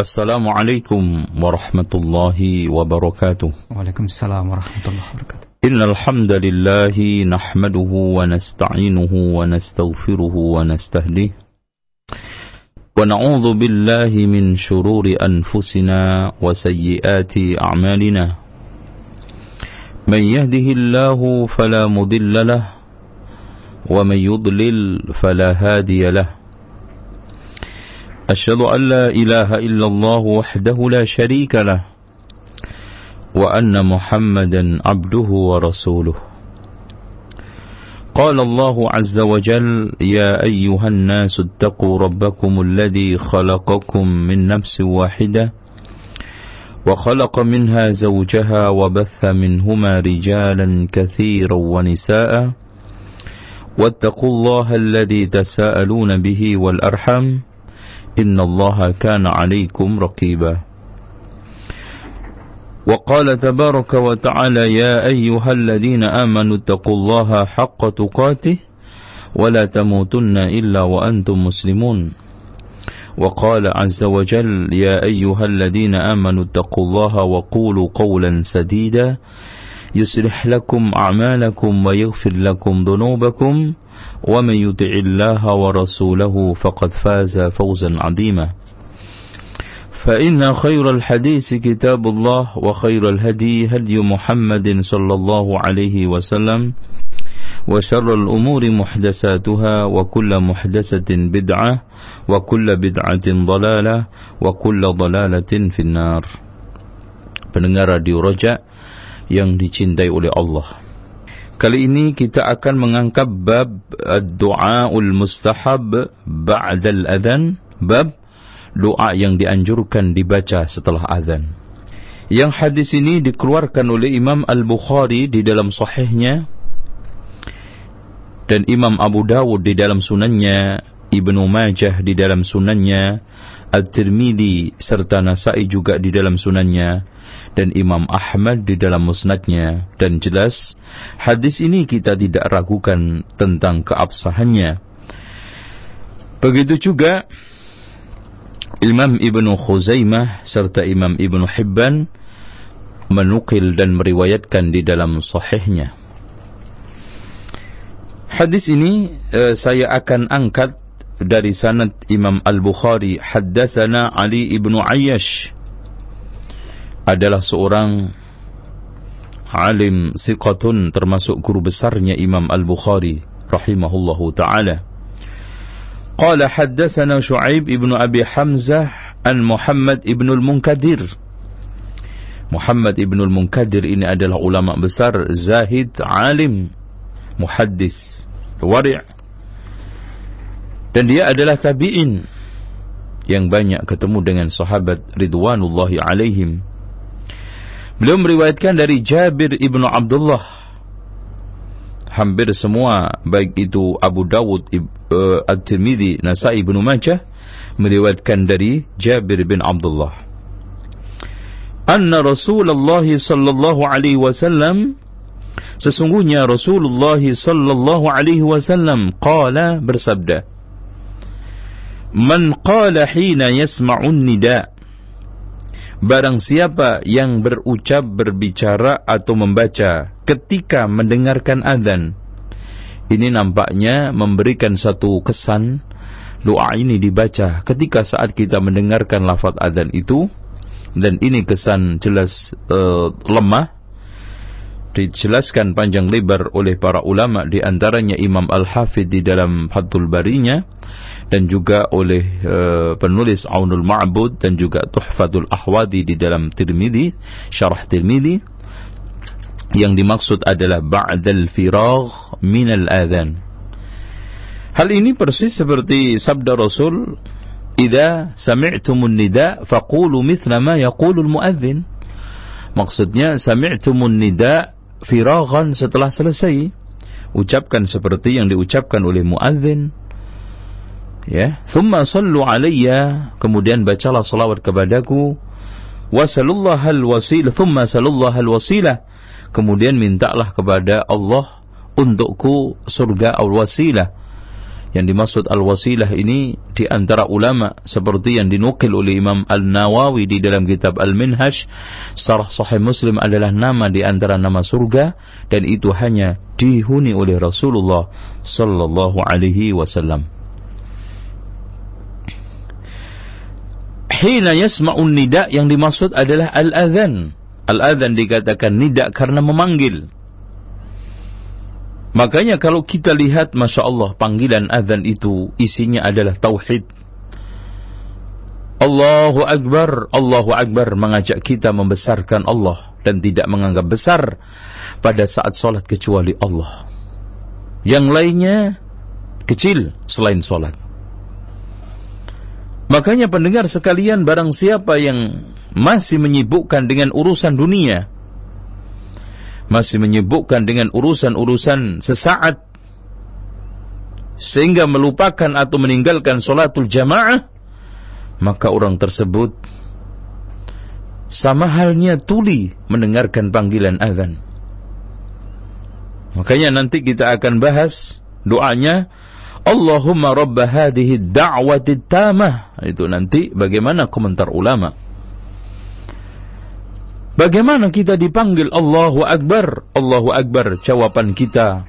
السلام عليكم ورحمة الله وبركاته. وعليكم السلام ورحمة الله وبركاته. إن الحمد لله نحمده ونستعينه ونستغفره ونستهديه. ونعوذ بالله من شرور أنفسنا وسيئات أعمالنا. من يهده الله فلا مضل له ومن يضلل فلا هادي له. أشهد أن لا إله إلا الله وحده لا شريك له وأن محمدا عبده ورسوله. قال الله عز وجل يا أيها الناس اتقوا ربكم الذي خلقكم من نفس واحدة وخلق منها زوجها وبث منهما رجالا كثيرا ونساء واتقوا الله الذي تساءلون به والأرحم إن الله كان عليكم رقيبا. وقال تبارك وتعالى يا أيها الذين آمنوا اتقوا الله حق تقاته ولا تموتن إلا وأنتم مسلمون. وقال عز وجل يا أيها الذين آمنوا اتقوا الله وقولوا قولا سديدا يصلح لكم أعمالكم ويغفر لكم ذنوبكم ومن يطع الله ورسوله فقد فاز فوزا عظيما. فإن خير الحديث كتاب الله وخير الهدي هدي محمد صلى الله عليه وسلم وشر الأمور محدثاتها وكل محدثة بدعة وكل بدعة ضلالة وكل ضلالة في النار. Pendengar radio Roja yang dicintai oleh Allah. Kali ini kita akan mengangkat bab doaul mustahab ba'dal adhan, bab doa yang dianjurkan dibaca setelah azan. Yang hadis ini dikeluarkan oleh Imam Al-Bukhari di dalam sahihnya dan Imam Abu Dawud di dalam sunannya, Ibnu Majah di dalam sunannya, At-Tirmidzi serta Nasai juga di dalam sunannya dan Imam Ahmad di dalam musnadnya. Dan jelas hadis ini kita tidak ragukan tentang keabsahannya. Begitu juga Imam Ibnu Khuzaimah serta Imam Ibnu Hibban menukil dan meriwayatkan di dalam sahihnya. Hadis ini uh, saya akan angkat dari sanad Imam Al-Bukhari haddatsana Ali ibnu Ayyash adalah seorang alim siqatun termasuk guru besarnya Imam Al-Bukhari rahimahullahu taala. Qala haddatsana Syuaib ibnu Abi Hamzah an Muhammad ibnu Al-Munkadir. Muhammad ibnu Al-Munkadir ini adalah ulama besar, zahid, alim, muhaddis, wari' dan dia adalah tabi'in yang banyak ketemu dengan sahabat ridwanullahi alaihim Beliau meriwayatkan dari Jabir ibnu Abdullah. Hampir semua baik itu Abu Dawud, uh, At-Tirmidzi, Nasai, Ibnu Majah meriwayatkan dari Jabir bin Abdullah. Anna Rasulullah sallallahu alaihi wasallam sesungguhnya Rasulullah sallallahu alaihi wasallam qala bersabda Man qala hina yasma'un nida' Barang siapa yang berucap, berbicara atau membaca ketika mendengarkan azan. Ini nampaknya memberikan satu kesan doa ini dibaca ketika saat kita mendengarkan lafaz azan itu dan ini kesan jelas uh, lemah dijelaskan panjang lebar oleh para ulama di antaranya Imam Al-Hafidh di dalam Fathul Barinya dan juga oleh uh, penulis Aunul Ma'bud dan juga Tuhfatul Ahwadi di dalam Tirmidzi, Syarah Tirmidzi yang dimaksud adalah ba'dal firagh minal adhan. Hal ini persis seperti sabda Rasul, "Idza sami'tumun nida faqulu mithla ma yaqulul muadzin." Maksudnya sami'tumun nida firaghan setelah selesai, ucapkan seperti yang diucapkan oleh muadzin ya. Thumma sallu alayya. Kemudian bacalah salawat kepadaku. Wasallallahu al wasilah. Thumma sallallahu al wasilah. Kemudian mintalah kepada Allah untukku surga al wasilah Yang dimaksud al-wasilah ini di antara ulama seperti yang dinukil oleh Imam Al-Nawawi di dalam kitab Al-Minhaj. Sarah Sahih Muslim adalah nama di antara nama surga dan itu hanya dihuni oleh Rasulullah sallallahu alaihi wasallam. Hina yasma'un nida yang dimaksud adalah al-adhan. Al-adhan dikatakan nida karena memanggil. Makanya kalau kita lihat Masya Allah panggilan azan itu isinya adalah tauhid. Allahu Akbar, Allahu Akbar mengajak kita membesarkan Allah dan tidak menganggap besar pada saat solat kecuali Allah. Yang lainnya kecil selain solat. Makanya pendengar sekalian barang siapa yang masih menyibukkan dengan urusan dunia, masih menyibukkan dengan urusan-urusan sesaat sehingga melupakan atau meninggalkan solatul jamaah maka orang tersebut sama halnya tuli mendengarkan panggilan azan. Makanya nanti kita akan bahas doanya Allahumma rabba hadhihi da'wati tamah itu nanti bagaimana komentar ulama Bagaimana kita dipanggil Allahu Akbar? Allahu Akbar jawaban kita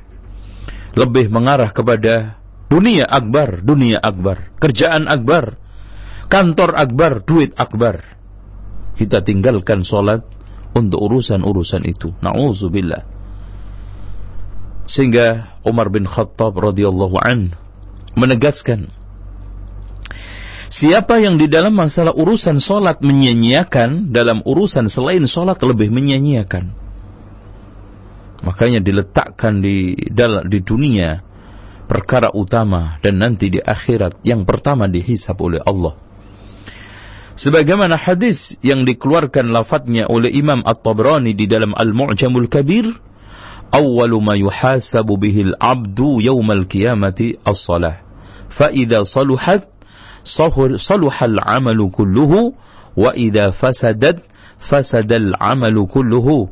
lebih mengarah kepada dunia akbar, dunia akbar, kerjaan akbar, kantor akbar, duit akbar. Kita tinggalkan solat untuk urusan-urusan itu. Nauzubillah. Sehingga Umar bin Khattab radhiyallahu an menegaskan Siapa yang di dalam masalah urusan solat menyanyiakan, dalam urusan selain solat lebih menyanyiakan. Makanya diletakkan di dalam di dunia perkara utama dan nanti di akhirat yang pertama dihisap oleh Allah. Sebagaimana hadis yang dikeluarkan lafadznya oleh Imam At-Tabrani di dalam Al-Mu'jamul Kabir, awwalu ma yuhasabu bihil abdu yawmal qiyamati as-salah. Fa idza saluhat saluhal amalu kulluhu wa idza fasadat fasadal amalu kulluhu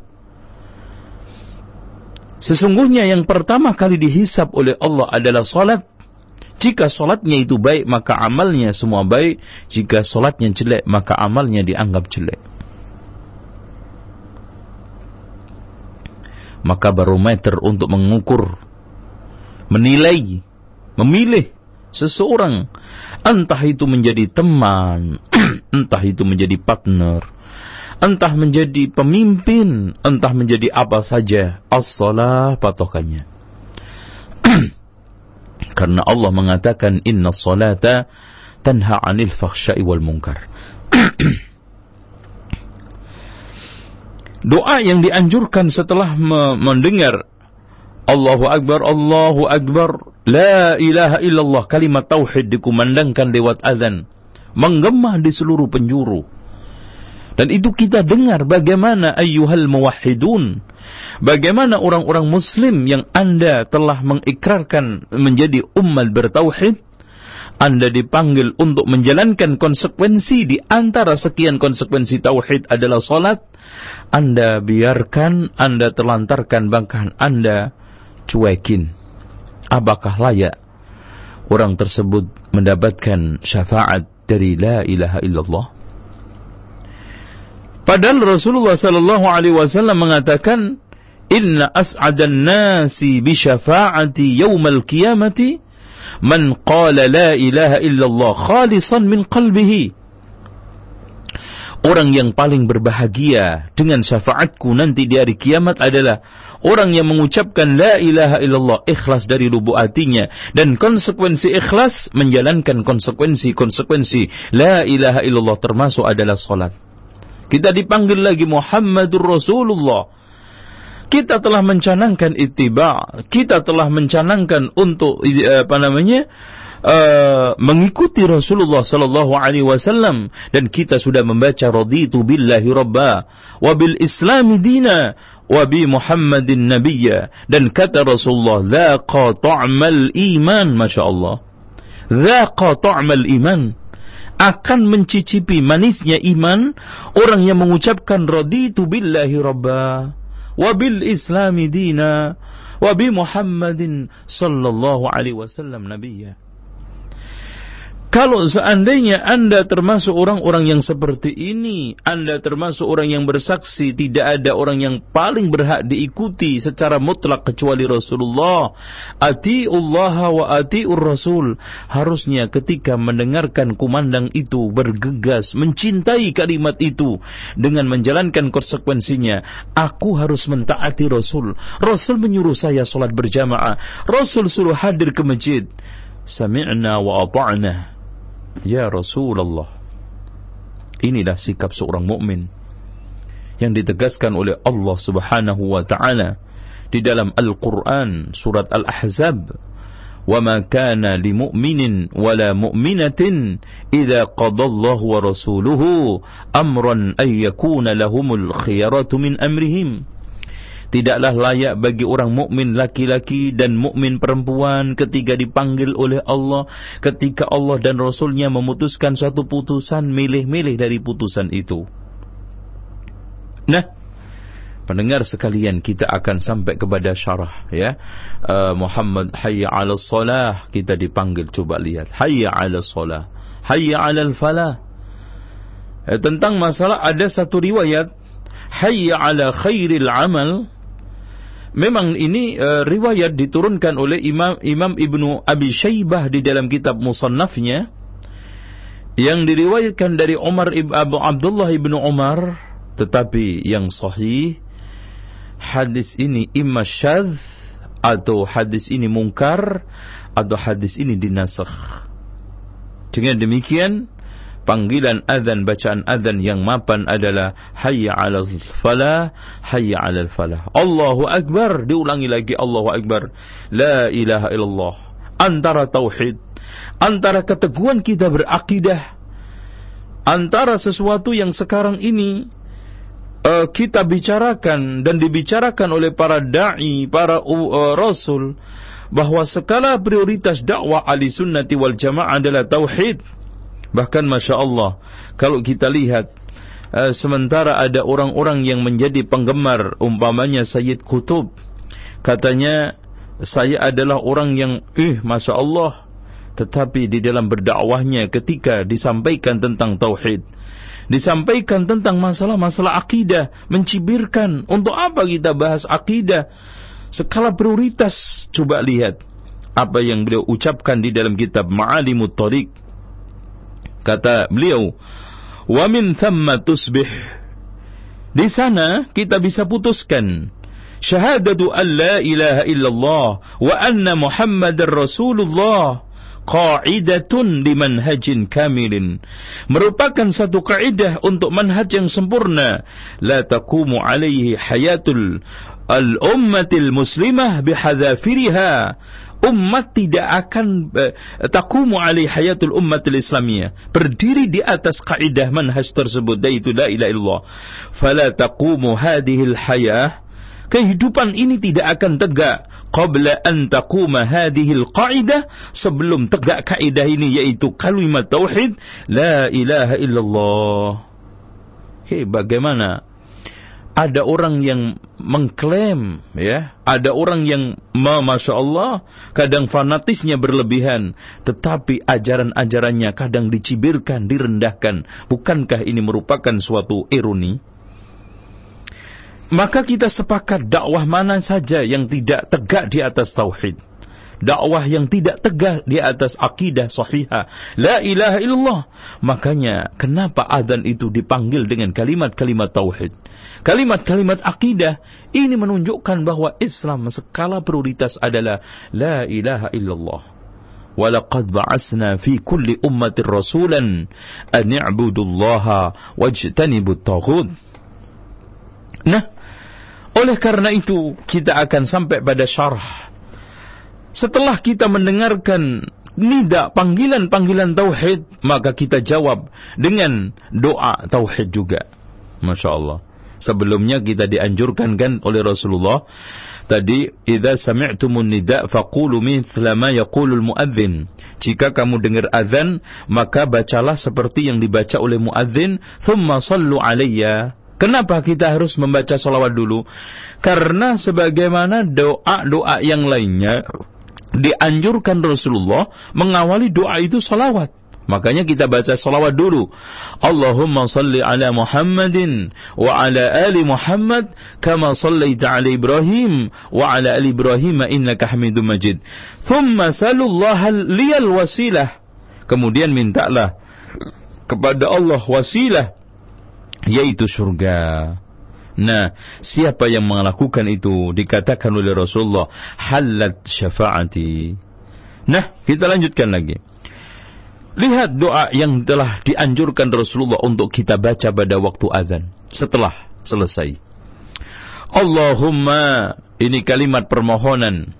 Sesungguhnya yang pertama kali dihisap oleh Allah adalah salat. Jika salatnya itu baik, maka amalnya semua baik. Jika salatnya jelek, maka amalnya dianggap jelek. Maka barometer untuk mengukur, menilai, memilih seseorang entah itu menjadi teman entah itu menjadi partner entah menjadi pemimpin entah menjadi apa saja as-salah patokannya. Karena Allah mengatakan inna salata tanha 'anil fahsya'i wal munkar Doa yang dianjurkan setelah mendengar Allahu Akbar, Allahu Akbar, La ilaha illallah, kalimat tauhid dikumandangkan lewat azan. Menggema di seluruh penjuru. Dan itu kita dengar bagaimana ayyuhal muwahhidun. Bagaimana orang-orang muslim yang anda telah mengikrarkan menjadi umat bertauhid. Anda dipanggil untuk menjalankan konsekuensi di antara sekian konsekuensi tauhid adalah salat. Anda biarkan, Anda telantarkan bahkan Anda cuekin. Apakah layak orang tersebut mendapatkan syafaat dari la ilaha illallah? Padahal Rasulullah sallallahu alaihi wasallam mengatakan inna as'adan nasi bi syafaati yaumal qiyamati man qala la ilaha illallah khalisan min qalbihi Orang yang paling berbahagia dengan syafaatku nanti di hari kiamat adalah orang yang mengucapkan la ilaha illallah ikhlas dari lubuk hatinya dan konsekuensi ikhlas menjalankan konsekuensi-konsekuensi la ilaha illallah termasuk adalah salat. Kita dipanggil lagi Muhammadur Rasulullah. Kita telah mencanangkan ittiba, kita telah mencanangkan untuk apa namanya? Uh, mengikuti Rasulullah sallallahu alaihi wasallam. Dan kita sudah membaca raditu billahi rabba wa bil islami dina wa bi Muhammadin nabiyya. Dan kata Rasulullah dzaqa ta'mal iman. Masyaallah. Dzaqa ta'mal iman. Akan mencicipi manisnya iman orang yang mengucapkan raditu billahi rabba wa bil islami dina wa bi Muhammadin sallallahu alaihi wasallam nabiyya. Kalau seandainya Anda termasuk orang-orang yang seperti ini, Anda termasuk orang yang bersaksi, tidak ada orang yang paling berhak diikuti secara mutlak kecuali Rasulullah. Allah wa ati'ur Rasul. Harusnya ketika mendengarkan kumandang itu bergegas, mencintai kalimat itu dengan menjalankan konsekuensinya. Aku harus mentaati Rasul. Rasul menyuruh saya sholat berjamaah. Rasul suruh hadir ke masjid. Sami'na wa ata'na Ya Rasulullah. Inilah sikap seorang mukmin yang ditegaskan oleh Allah Subhanahu wa taala di dalam Al-Qur'an surat Al-Ahzab. وَمَا كَانَ لِمُؤْمِنٍ وَلَا مُؤْمِنَةٍ إِذَا قَضَى اللَّهُ وَرَسُولُهُ أَمْرًا أَن يَكُونَ لَهُمُ الْخِيَرَةُ مِنْ أَمْرِهِمْ Tidaklah layak bagi orang mukmin laki-laki dan mukmin perempuan ketika dipanggil oleh Allah, ketika Allah dan Rasulnya memutuskan suatu putusan, milih-milih dari putusan itu. Nah, pendengar sekalian kita akan sampai kepada syarah ya. Uh, Muhammad hayya 'ala salah kita dipanggil coba lihat. Hayya 'ala salah hayya 'ala falah eh, tentang masalah ada satu riwayat. Hayya 'ala khairil amal Memang ini uh, riwayat diturunkan oleh Imam Imam Ibnu Abi Syaibah di dalam kitab Musannafnya yang diriwayatkan dari Umar ibn Abu Abdullah ibnu Umar tetapi yang sahih hadis ini imma syadz atau hadis ini mungkar atau hadis ini dinasakh. Dengan demikian panggilan azan bacaan azan yang mapan adalah hayya 'alal falah hayya 'alal falah. Allahu akbar. Diulangi lagi Allahu akbar. La ilaha illallah. Antara tauhid antara keteguhan kita berakidah antara sesuatu yang sekarang ini uh, kita bicarakan dan dibicarakan oleh para dai para uh, rasul bahwa skala prioritas dakwah ahli sunnati wal jamaah adalah tauhid Bahkan Masya Allah, kalau kita lihat, uh, sementara ada orang-orang yang menjadi penggemar, umpamanya Sayyid Qutub, katanya, saya adalah orang yang, eh, Masya Allah, tetapi di dalam berdakwahnya ketika disampaikan tentang Tauhid, disampaikan tentang masalah-masalah akidah, mencibirkan, untuk apa kita bahas akidah, skala prioritas, coba lihat, apa yang beliau ucapkan di dalam kitab Ma'alimut Tariq, Kata beliau, "Wa min thamma tusbih." Di sana kita bisa putuskan syahadatu an la ilaha illallah wa anna Muhammadar Rasulullah qa'idatun di manhajin kamilin. Merupakan satu kaidah untuk manhaj yang sempurna. La taqumu alaihi hayatul al ummatil muslimah bihadzafiriha umat tidak akan uh, takumu alai hayatul ummatil islamiyah. Berdiri di atas kaidah manhaj tersebut yaitu la ilaha illallah. Fala taqumu hadhil hayah. Kehidupan ini tidak akan tegak. Qabla an taquma hadhil qaidah sebelum tegak kaidah ini yaitu kalimat tauhid la ilaha illallah. Okay, bagaimana ada orang yang mengklaim ya. Ada orang yang masya Allah kadang fanatisnya berlebihan. Tetapi ajaran-ajarannya kadang dicibirkan direndahkan. Bukankah ini merupakan suatu ironi? Maka kita sepakat dakwah mana saja yang tidak tegak di atas tauhid. Dakwah yang tidak tegak di atas akidah sahihah. La ilaha illallah. Makanya kenapa adzan itu dipanggil dengan kalimat-kalimat tauhid kalimat-kalimat akidah ini menunjukkan bahwa Islam skala prioritas adalah la ilaha illallah. Walaqad ba'asna fi kulli ummatin rasulan an i'budullaha wajtanibut taghut. Nah, oleh karena itu kita akan sampai pada syarah. Setelah kita mendengarkan nida panggilan-panggilan tauhid, maka kita jawab dengan doa tauhid juga. Masya Allah. Sebelumnya kita dianjurkan kan oleh Rasulullah tadi idza sami'tumun nida faqulu mithla ma yaqulul muadzin jika kamu dengar azan maka bacalah seperti yang dibaca oleh muadzin thumma sallu alayya Kenapa kita harus membaca salawat dulu? Karena sebagaimana doa-doa yang lainnya dianjurkan Rasulullah mengawali doa itu salawat. Makanya kita baca salawat dulu. Allahumma salli ala Muhammadin wa ala ali Muhammad kama sallaita ala Ibrahim wa ala ali Ibrahim innaka Hamidum Majid. Thumma salullaha liyal wasilah. Kemudian mintalah kepada Allah wasilah yaitu surga. Nah, siapa yang melakukan itu dikatakan oleh Rasulullah halat syafaati. Nah, kita lanjutkan lagi. Lihat doa yang telah dianjurkan Rasulullah untuk kita baca pada waktu azan setelah selesai. Allahumma ini kalimat permohonan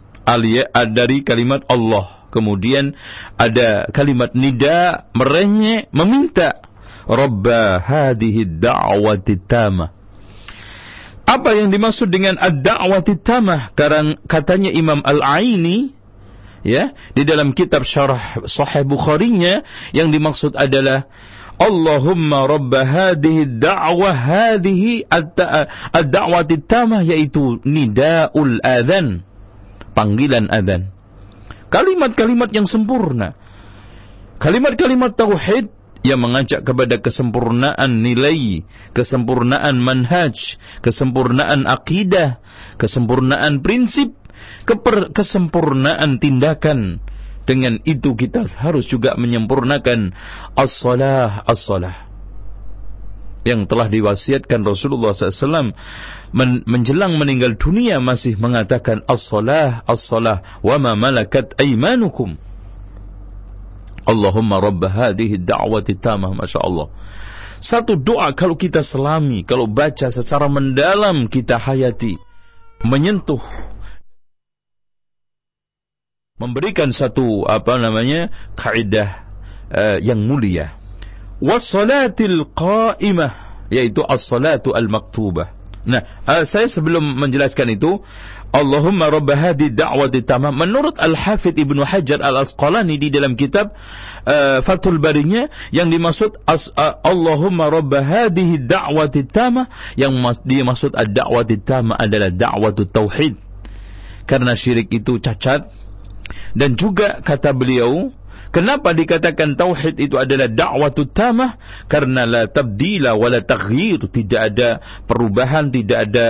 dari kalimat Allah. Kemudian ada kalimat nida merenyek meminta Rabba hadhihi da'wati tamah. Apa yang dimaksud dengan ad-da'wati tamah? Karena katanya Imam Al-Aini ya di dalam kitab syarah Sahih Bukhari-nya yang dimaksud adalah Allahumma rabb hadhihi da'wah hadhihi ad-da'wati tamah yaitu nidaul adzan panggilan adzan kalimat-kalimat yang sempurna. Kalimat-kalimat tauhid yang mengajak kepada kesempurnaan nilai, kesempurnaan manhaj, kesempurnaan akidah, kesempurnaan prinsip, keper, kesempurnaan tindakan. Dengan itu kita harus juga menyempurnakan as-salah as-salah. Yang telah diwasiatkan Rasulullah SAW men menjelang meninggal dunia masih mengatakan as-salah as-salah. Wa ma malakat aymanukum. Allahumma rabb hadhihi da'wati tamah Masya Allah. Satu doa kalau kita selami kalau baca secara mendalam kita hayati menyentuh memberikan satu apa namanya kaidah uh, yang mulia. Wassalatil qa'imah yaitu as-salatu al-maktubah. Nah, uh, saya sebelum menjelaskan itu, Allahumma rabb hadhi da'wati tamam. Menurut Al-Hafidh Ibnu Hajar Al-Asqalani di dalam kitab uh, Fathul Barinya yang dimaksud as, uh, Allahumma rabb hadhihi da'wati tamah yang dimaksud ad-da'wati tamah adalah da'watu tauhid. Karena syirik itu cacat, dan juga kata beliau, kenapa dikatakan tauhid itu adalah dakwah tamah? Karena la tabdila wa la tidak ada perubahan, tidak ada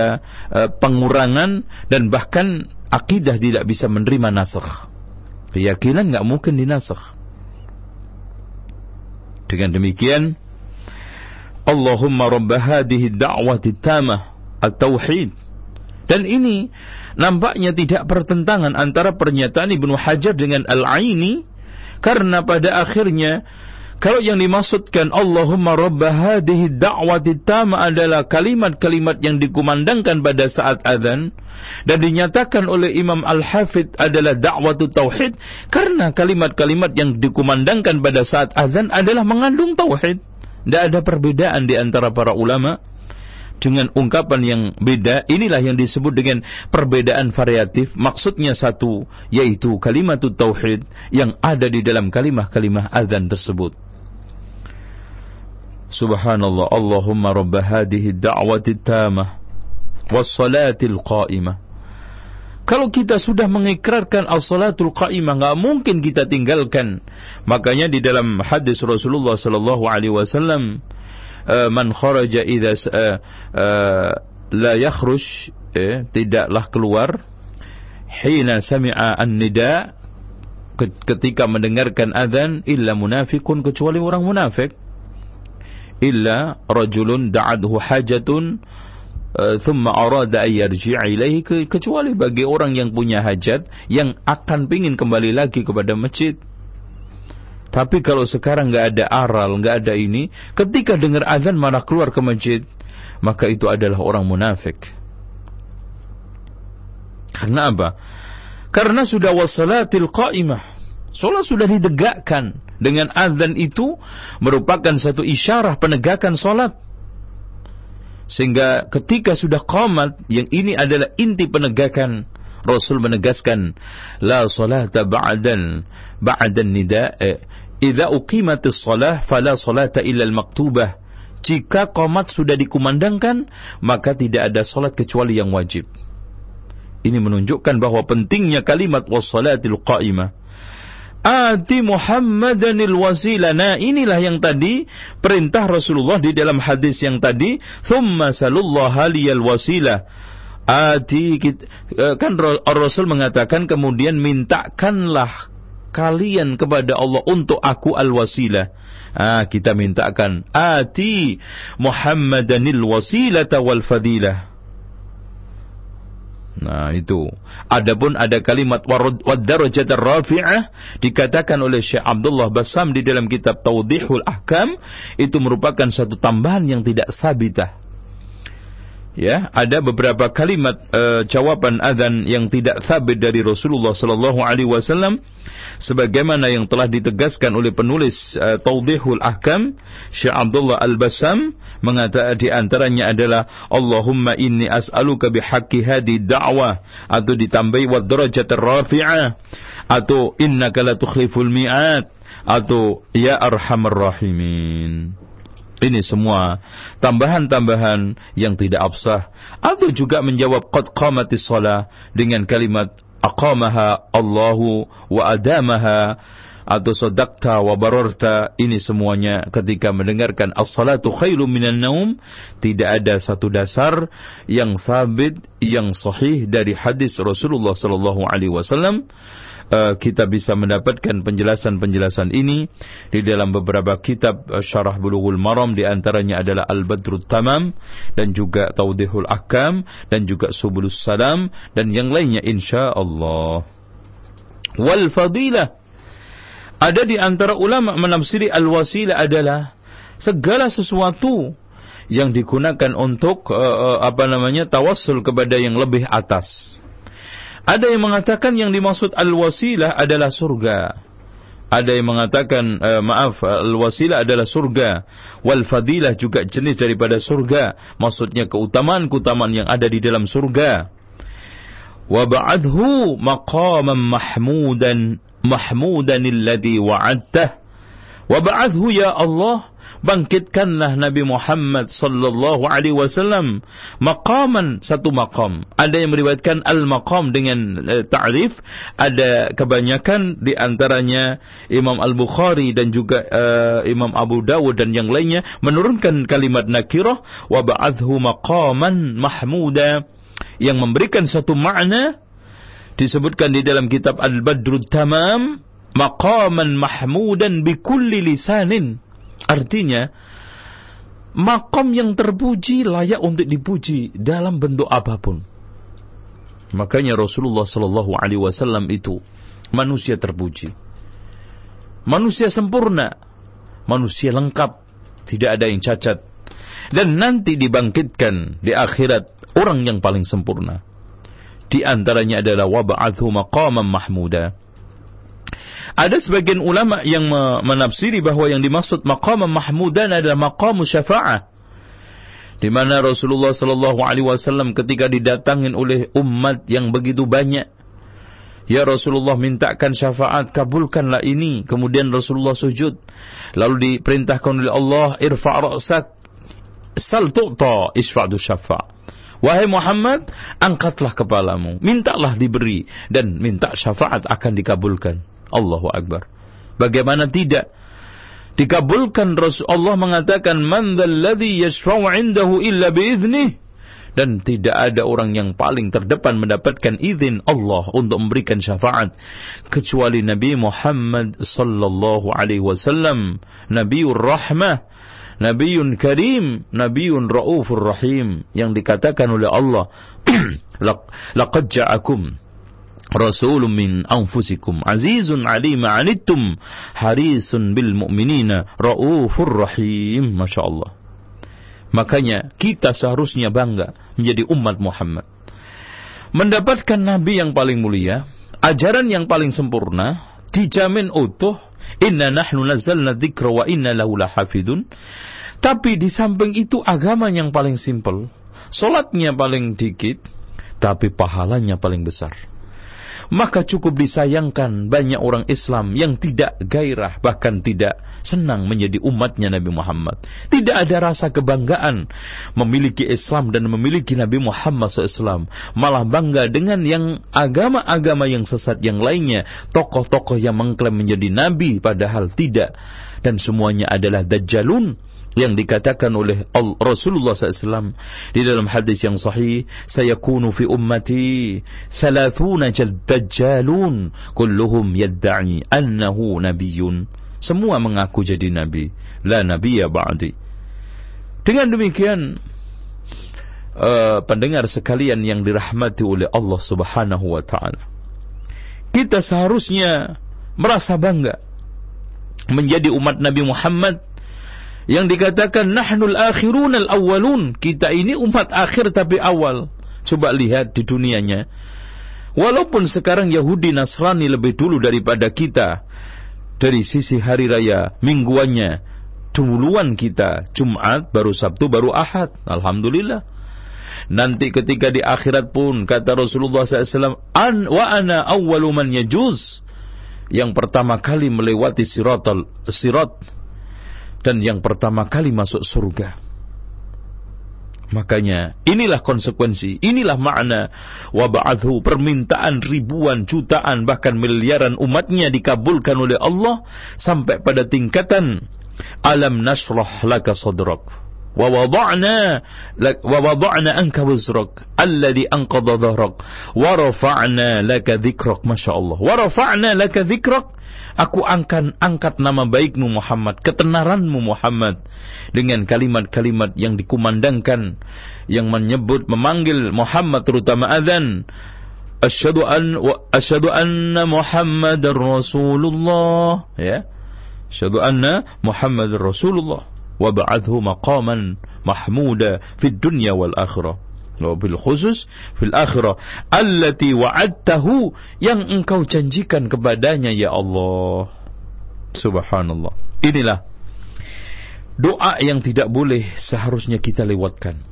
uh, pengurangan dan bahkan akidah tidak bisa menerima nasakh. Keyakinan nggak mungkin dinasakh. Dengan demikian, Allahumma rabb hadhihi da'wati tamah at-tauhid. Dan ini nampaknya tidak pertentangan antara pernyataan Ibnu Hajar dengan Al-Aini karena pada akhirnya kalau yang dimaksudkan Allahumma rabb hadhihi da'wati tama adalah kalimat-kalimat yang dikumandangkan pada saat azan dan dinyatakan oleh Imam Al-Hafidh adalah dakwatu tauhid karena kalimat-kalimat yang dikumandangkan pada saat azan adalah mengandung tauhid. Tidak ada perbedaan di antara para ulama dengan ungkapan yang beda, inilah yang disebut dengan perbedaan variatif. Maksudnya satu, yaitu kalimat tauhid yang ada di dalam kalimah-kalimah azan tersebut. Subhanallah, Allahumma rabb hadhihi da'wati tamah wassalatil qa'imah. Kalau kita sudah mengikrarkan as-salatul qa'imah, nggak mungkin kita tinggalkan. Makanya di dalam hadis Rasulullah sallallahu alaihi wasallam Eh, man kharaja idza uh, uh, la yakhruj eh, tidaklah keluar. Hina sami'a an-nida ketika mendengarkan azan illa munafikun kecuali orang munafik. Illa rajulun da'adhu hajatun thumma arada an yarji'a ilaihi kecuali bagi orang yang punya hajat yang akan pingin kembali lagi kepada masjid tapi kalau sekarang nggak ada aral, nggak ada ini, ketika dengar azan malah keluar ke masjid, maka itu adalah orang munafik. Karena apa? Karena sudah wasalatil qa'imah. Salat sudah ditegakkan. Dengan azan itu merupakan satu isyarah penegakan salat. Sehingga ketika sudah qamat, yang ini adalah inti penegakan Rasul menegaskan la salata ba'dan ba'dan nida' idza uqimatis shalah fala salata illa al-maktubah jika komat sudah dikumandangkan, maka tidak ada solat kecuali yang wajib. Ini menunjukkan bahwa pentingnya kalimat wassalatil qa'imah. Ati Muhammadanil wasilah. Nah inilah yang tadi perintah Rasulullah di dalam hadis yang tadi. Thumma salullah haliyal wasilah. Ati eh, kan Rasul mengatakan kemudian mintakanlah kalian kepada Allah untuk aku al-wasilah. Ah, kita mintakan ati Muhammadanil wasilata wal fadilah. Nah itu. Adapun ada kalimat wadarajat rafi'ah dikatakan oleh Syekh Abdullah Basam di dalam kitab Tawdihul Ahkam itu merupakan satu tambahan yang tidak sabitah. Ya, ada beberapa kalimat uh, jawaban adzan yang tidak sabit dari Rasulullah sallallahu alaihi wasallam sebagaimana yang telah ditegaskan oleh penulis uh, Tawdihul Ahkam Syekh Abdullah Al-Bassam mengatakan di antaranya adalah Allahumma inni as'aluka bihaqqi hadi da'wah atau ditambahi wa darajat rafi'ah atau innaka la tukhliful mi'at atau ya arhamar rahimin. Ini semua tambahan-tambahan yang tidak absah atau juga menjawab qad qamatis shalah dengan kalimat aqamaha Allahu wa adamaha. Atau sodakta wa barorta ini semuanya ketika mendengarkan as-salatu khairu minan naum. Tidak ada satu dasar yang sabit yang sahih dari hadis Rasulullah sallallahu alaihi wasallam uh, kita bisa mendapatkan penjelasan-penjelasan ini di dalam beberapa kitab uh, Syarah Bulughul Maram di antaranya adalah Al-Badrut Tamam dan juga Tawdihul Ahkam dan juga Subulus Salam dan yang lainnya insyaallah. Wal fadilah ada di antara ulama menafsiri al-wasilah adalah segala sesuatu yang digunakan untuk uh, apa namanya tawassul kepada yang lebih atas. Ada yang mengatakan yang dimaksud al-wasilah adalah surga. Ada yang mengatakan uh, maaf al-wasilah adalah surga. Wal fadilah juga jenis daripada surga. Maksudnya keutamaan-keutamaan yang ada di dalam surga. Wa ba'adhu maqaman mahmudan mahmudan alladhi wa'adtah. Wa ba'adhu ya Allah bangkitkanlah Nabi Muhammad sallallahu alaihi wasallam maqaman satu maqam. Ada yang meriwayatkan al-maqam dengan uh, ta'rif, ada kebanyakan di antaranya Imam Al-Bukhari dan juga uh, Imam Abu Dawud dan yang lainnya menurunkan kalimat nakirah wa ba'athu maqaman mahmuda yang memberikan satu makna disebutkan di dalam kitab Al-Badrut Tamam maqaman mahmudan bi kulli lisanin Artinya, makom yang terpuji layak untuk dipuji dalam bentuk apa pun. Makanya Rasulullah Shallallahu Alaihi Wasallam itu manusia terpuji, manusia sempurna, manusia lengkap, tidak ada yang cacat, dan nanti dibangkitkan di akhirat orang yang paling sempurna. Di antaranya adalah wab'athu maqaman mahmuda ada sebagian ulama yang menafsiri bahwa yang dimaksud maqam mahmudan adalah maqam syafa'ah. Di mana Rasulullah sallallahu alaihi wasallam ketika didatangin oleh umat yang begitu banyak Ya Rasulullah mintakan syafaat, kabulkanlah ini. Kemudian Rasulullah sujud. Lalu diperintahkan oleh Allah, irfa' ra'sak, sal tu'ta, isfa'du syafa' Wahai Muhammad, angkatlah kepalamu, mintalah diberi, dan minta syafaat akan dikabulkan. Allahu Akbar. Bagaimana tidak? Dikabulkan Rasulullah mengatakan man dzalladzi yashfa'u 'indahu illa biiznih dan tidak ada orang yang paling terdepan mendapatkan izin Allah untuk memberikan syafaat kecuali Nabi Muhammad sallallahu alaihi wasallam Nabiur Rahmah Nabiun Karim Nabiun Raufur Rahim yang dikatakan oleh Allah laqad ja'akum Rasulun min anfusikum. Azizun alima anittum. Harisun bil mu'minina. Raufur rahim. Masya Allah. Makanya kita seharusnya bangga menjadi umat Muhammad. Mendapatkan Nabi yang paling mulia Ajaran yang paling sempurna Dijamin utuh Inna nahnu nazzalna dzikra wa inna lahu lahafidun. Tapi di samping itu agama yang paling simpel Solatnya paling dikit Tapi pahalanya paling besar maka cukup disayangkan banyak orang Islam yang tidak gairah bahkan tidak senang menjadi umatnya Nabi Muhammad. Tidak ada rasa kebanggaan memiliki Islam dan memiliki Nabi Muhammad SAW. Malah bangga dengan yang agama-agama yang sesat yang lainnya. Tokoh-tokoh yang mengklaim menjadi Nabi padahal tidak. Dan semuanya adalah Dajjalun yang dikatakan oleh Rasulullah SAW di dalam hadis yang sahih saya kunu fi ummati thalathuna dajjalun kulluhum yadda'i annahu nabiyyun. Semua mengaku jadi nabi la nabiyya ba'di. Dengan demikian uh, pendengar sekalian yang dirahmati oleh Allah Subhanahu wa taala kita seharusnya merasa bangga menjadi umat Nabi Muhammad yang dikatakan nahnul akhirun al awwalun kita ini umat akhir tapi awal. Coba lihat di dunianya. Walaupun sekarang Yahudi Nasrani lebih dulu daripada kita dari sisi hari raya mingguannya duluan kita Jumat baru Sabtu baru Ahad. Alhamdulillah. Nanti ketika di akhirat pun kata Rasulullah SAW an wa ana yajuz. Yang pertama kali melewati siratal sirat dan yang pertama kali masuk surga. Makanya inilah konsekuensi, inilah makna waba'athu permintaan ribuan, jutaan bahkan miliaran umatnya dikabulkan oleh Allah sampai pada tingkatan alam nasrah laka sadrak wada'na wa wada'na anka wizrak alladhi anqadha dhahrak wa rafa'na laka dhikrak masyaallah wa rafa'na laka dhikrak Aku akan angkat nama baikmu Muhammad, ketenaranmu Muhammad. Dengan kalimat-kalimat yang dikumandangkan yang menyebut memanggil Muhammad terutama azan. Asyhadu an wa asyhadu anna Muhammadar Rasulullah. Ya. Asyhadu anna Muhammadar Rasulullah maqaman mahmuda fid dunya wal akhirah wabil khusus fil allati wa'adtahu yang engkau janjikan kepadanya ya Allah. Subhanallah. Inilah doa yang tidak boleh seharusnya kita lewatkan.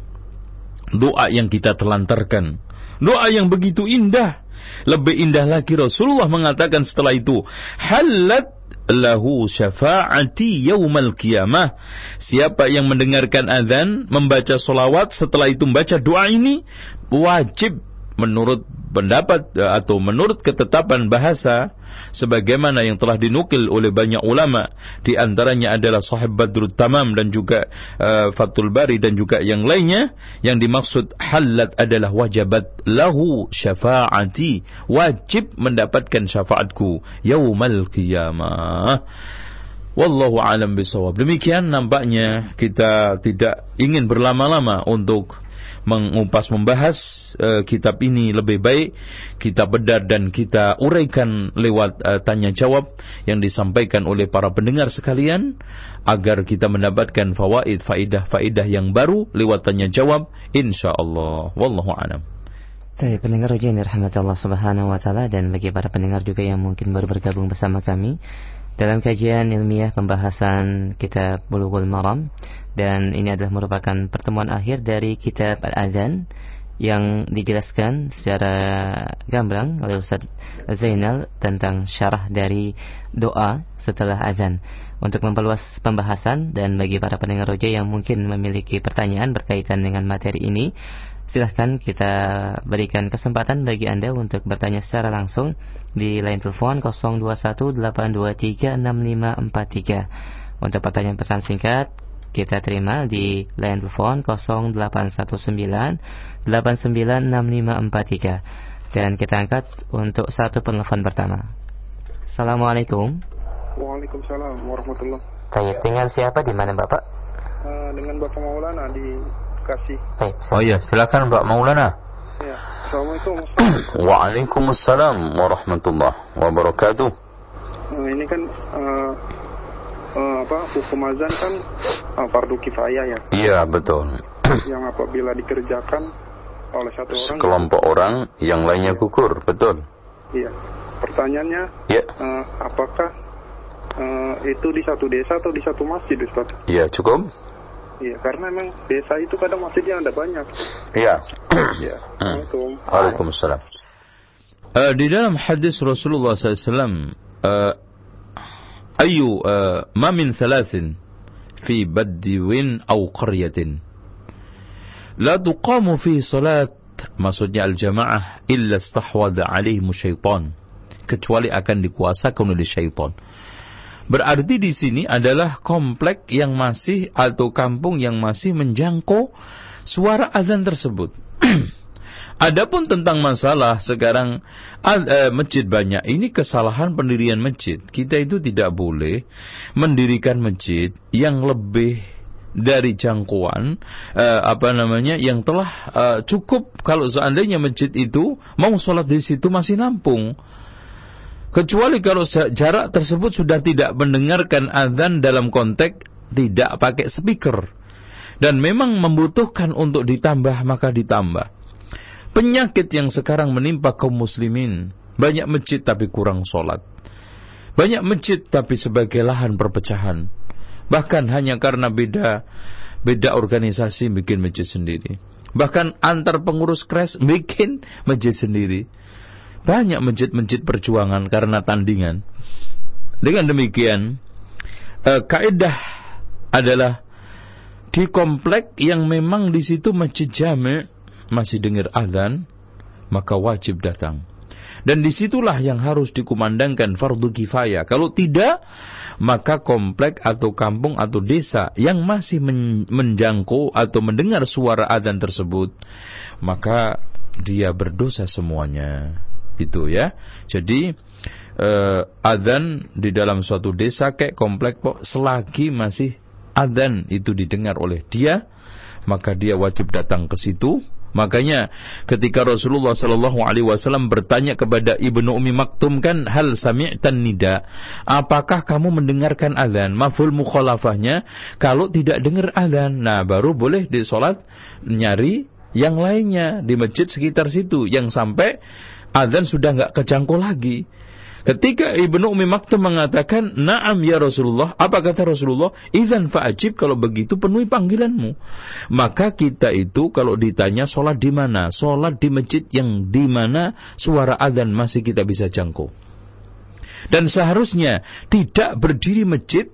Doa yang kita telantarkan. Doa yang begitu indah. Lebih indah lagi Rasulullah mengatakan setelah itu halat lahu syafa'ati yaumal qiyamah. Siapa yang mendengarkan azan, membaca solawat, setelah itu membaca doa ini, wajib menurut pendapat eh, atau menurut ketetapan bahasa sebagaimana yang telah dinukil oleh banyak ulama di antaranya adalah sahib Badrut Tamam dan juga uh, Fathul Bari dan juga yang lainnya yang dimaksud halat adalah wajabat lahu syafaati wajib mendapatkan syafaatku yaumal qiyamah Wallahu alam bisawab. Demikian nampaknya kita tidak ingin berlama-lama untuk mengupas membahas uh, kitab ini lebih baik. Kita bedar dan kita uraikan lewat uh, tanya jawab yang disampaikan oleh para pendengar sekalian agar kita mendapatkan fawaid faidah-faidah yang baru lewat tanya jawab insyaallah. Wallahu alam. Baik, pendengar ujian rahmat Allah Subhanahu wa taala dan bagi para pendengar juga yang mungkin baru bergabung bersama kami dalam kajian ilmiah pembahasan kitab Bulughul Maram dan ini adalah merupakan pertemuan akhir dari kitab Al-Adhan yang dijelaskan secara gamblang oleh Ustaz Zainal tentang syarah dari doa setelah azan. Untuk memperluas pembahasan dan bagi para pendengar roja yang mungkin memiliki pertanyaan berkaitan dengan materi ini, silahkan kita berikan kesempatan bagi Anda untuk bertanya secara langsung di line telepon 0218236543. Untuk pertanyaan pesan singkat kita terima di line telepon 0819 896543 dan kita angkat untuk satu penelpon pertama. Assalamualaikum. Waalaikumsalam warahmatullah. Baik, dengan siapa di mana Bapak? Uh, dengan Bapak Maulana di Bekasi. oh iya, silakan Pak Maulana. Ya. Assalamualaikum. Waalaikumsalam warahmatullahi wabarakatuh. Uh, ini kan uh, apa hukum azan kan uh, fardu kifayah ya. Iya betul. Yang apabila dikerjakan oleh satu orang. Sekelompok orang, yang lainnya gugur, betul. Iya. Pertanyaannya, ya. uh, apakah uh, itu di satu desa atau di satu masjid, Ustaz? Iya, cukup. Iya, karena memang desa itu kadang masjidnya ada banyak. Iya. Iya. Assalamualaikum. Waalaikumsalam. Uh, di dalam hadis Rasulullah SAW, uh, ayu uh, ma min thalathin fi badwin aw qaryatin. La tuqamu fi salat maksudnya al-jamaah illa istahwadha alaihim syaitan. Kecuali akan dikuasakan oleh syaitan. Berarti di sini adalah komplek yang masih atau kampung yang masih menjangkau suara azan tersebut. Adapun tentang masalah sekarang uh, masjid banyak, ini kesalahan pendirian masjid. Kita itu tidak boleh mendirikan masjid yang lebih dari jangkauan uh, apa namanya yang telah uh, cukup kalau seandainya masjid itu mau sholat di situ masih nampung. Kecuali kalau jarak tersebut sudah tidak mendengarkan azan dalam konteks tidak pakai speaker dan memang membutuhkan untuk ditambah maka ditambah. Penyakit yang sekarang menimpa kaum muslimin. Banyak masjid tapi kurang sholat. Banyak masjid tapi sebagai lahan perpecahan. Bahkan hanya karena beda beda organisasi bikin masjid sendiri. Bahkan antar pengurus kres bikin masjid sendiri. Banyak masjid-masjid perjuangan karena tandingan. Dengan demikian, eh, kaidah adalah di komplek yang memang di situ masjid jami' masih dengar azan, maka wajib datang. Dan di situlah yang harus dikumandangkan fardu kifayah. Kalau tidak, maka komplek atau kampung atau desa yang masih menjangkau atau mendengar suara azan tersebut, maka dia berdosa semuanya. Itu ya. Jadi eh, adzan di dalam suatu desa kayak komplek kok selagi masih adzan itu didengar oleh dia, maka dia wajib datang ke situ Makanya ketika Rasulullah Shallallahu Alaihi Wasallam bertanya kepada ibnu Umi Maktum kan hal sami'tan nida, apakah kamu mendengarkan azan? Maful mukhalafahnya kalau tidak dengar azan, nah baru boleh di sholat nyari yang lainnya di masjid sekitar situ yang sampai azan sudah nggak kejangkau lagi. Ketika Ibnu Umi Maktum mengatakan, "Na'am ya Rasulullah." Apa kata Rasulullah? "Idzan fa'ajib kalau begitu penuhi panggilanmu." Maka kita itu kalau ditanya sholat di mana? Sholat di masjid yang di mana suara adzan masih kita bisa jangkau. Dan seharusnya tidak berdiri masjid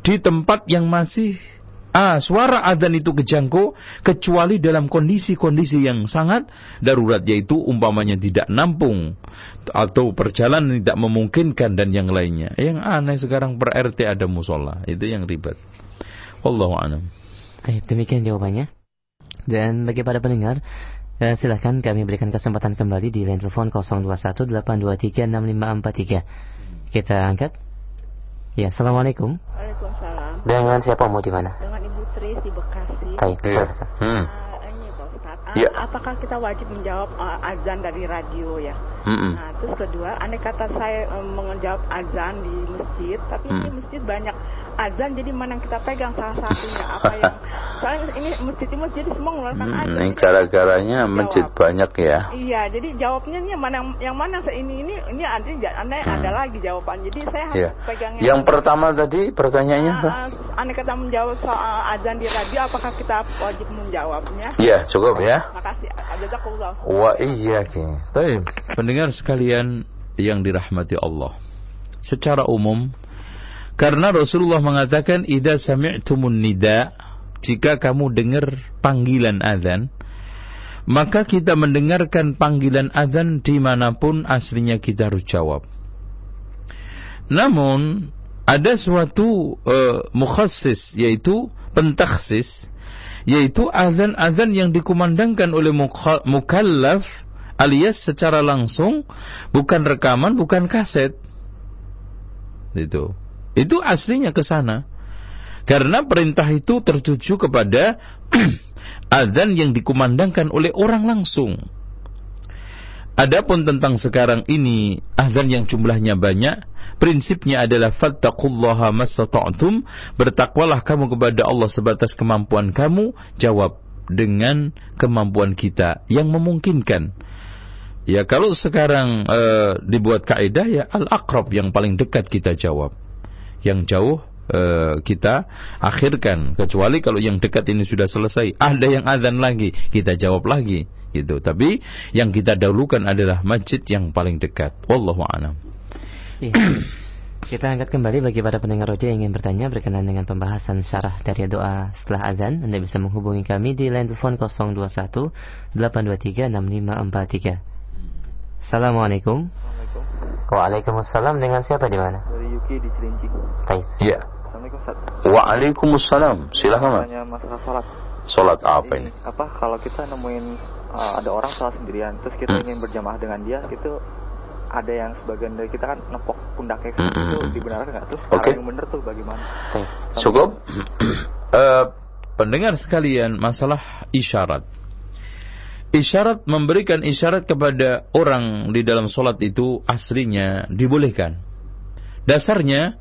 di tempat yang masih ah, suara adzan itu kejangkau kecuali dalam kondisi-kondisi yang sangat darurat yaitu umpamanya tidak nampung atau perjalanan tidak memungkinkan dan yang lainnya. Yang aneh sekarang per RT ada musola, itu yang ribet. Wallahu a'lam. Baik, demikian jawabannya. Dan bagi para pendengar, eh, silahkan kami berikan kesempatan kembali di line telepon 0218236543. Kita angkat. Ya, assalamualaikum. Waalaikumsalam. Dengan siapa mau di mana? Dengan Baik, Iya. Hmm. Ini Pak Ustaz, Ya. apakah kita wajib menjawab uh, azan dari radio ya? Mm-mm. Nah, terus kedua, andai kata saya um, menjawab azan di masjid, tapi di Hmm. masjid banyak azan, jadi mana yang kita pegang salah satunya apa yang? Soalnya ini masjid ini masjid semua mengeluarkan Hmm, azan. ini gara-garanya masjid banyak ya. Iya, jadi jawabnya ini yang mana yang mana ini ini ini ada anda Hmm. ada lagi jawaban. Jadi saya harus Iya. pegang Yang pertama tadi pertanyaannya apa? Uh, andai kata menjawab soal azan di radio, apakah kita wajib menjawabnya? Iya, cukup ya. Makasih. Jazakallah. Wa iyyaki. Baik, pendengar sekalian yang dirahmati Allah. Secara umum karena Rasulullah mengatakan idza sami'tumun nida jika kamu dengar panggilan azan maka kita mendengarkan panggilan azan di mana pun aslinya kita harus jawab. Namun ada suatu uh, yaitu pentaksis yaitu azan-azan yang dikumandangkan oleh mukallaf alias secara langsung bukan rekaman bukan kaset. Itu. Itu aslinya ke sana. Karena perintah itu tertuju kepada azan yang dikumandangkan oleh orang langsung. Adapun tentang sekarang ini azan yang jumlahnya banyak, prinsipnya adalah fattaqullaha mastata'tum, bertakwalah kamu kepada Allah sebatas kemampuan kamu, jawab dengan kemampuan kita yang memungkinkan. Ya kalau sekarang uh, dibuat kaidah ya al-aqrab yang paling dekat kita jawab. Yang jauh uh, kita akhirkan kecuali kalau yang dekat ini sudah selesai, ada yang azan lagi, kita jawab lagi gitu. Tapi yang kita dahulukan adalah masjid yang paling dekat. Wallahu a'lam. Iya. Kita angkat kembali bagi para pendengar roja yang ingin bertanya berkenaan dengan pembahasan syarah dari doa setelah azan. Anda bisa menghubungi kami di line telepon 021 823 6543. Assalamualaikum. Waalaikumsalam. Dengan siapa di mana? Dari Yuki di Cilincing. Baik. Ya. Assalamualaikum Ustaz. Waalaikumsalam. Silakan Mas. Tanya masalah sholat. Salat apa ini? Apa kalau kita nemuin uh, ada orang sholat sendirian, terus kita Hmm. ingin berjamaah dengan dia, itu ada yang sebagian dari kita kan nepok pundaknya kan, Hmm, itu hmm, hmm. dibenarkan nggak? Terus cara yang benar tuh bagaimana? Baik. Cukup. Eh, pendengar sekalian, masalah isyarat. Isyarat memberikan isyarat kepada orang di dalam solat itu aslinya dibolehkan. Dasarnya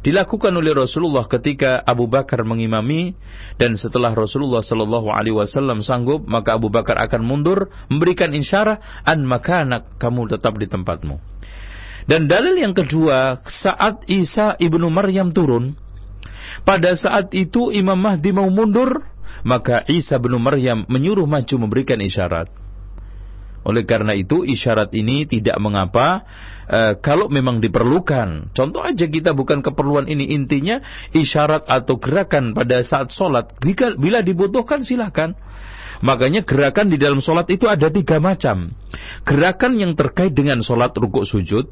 dilakukan oleh Rasulullah ketika Abu Bakar mengimami dan setelah Rasulullah Shallallahu Alaihi Wasallam sanggup maka Abu Bakar akan mundur memberikan isyarat an maka anak kamu tetap di tempatmu. Dan dalil yang kedua saat Isa ibnu Maryam turun pada saat itu Imam Mahdi mau mundur maka Isa bin Maryam menyuruh maju memberikan isyarat. Oleh karena itu isyarat ini tidak mengapa eh, kalau memang diperlukan. Contoh aja kita bukan keperluan ini intinya isyarat atau gerakan pada saat sholat. Bila, bila dibutuhkan silahkan. Makanya gerakan di dalam sholat itu ada tiga macam. Gerakan yang terkait dengan sholat rukuk sujud.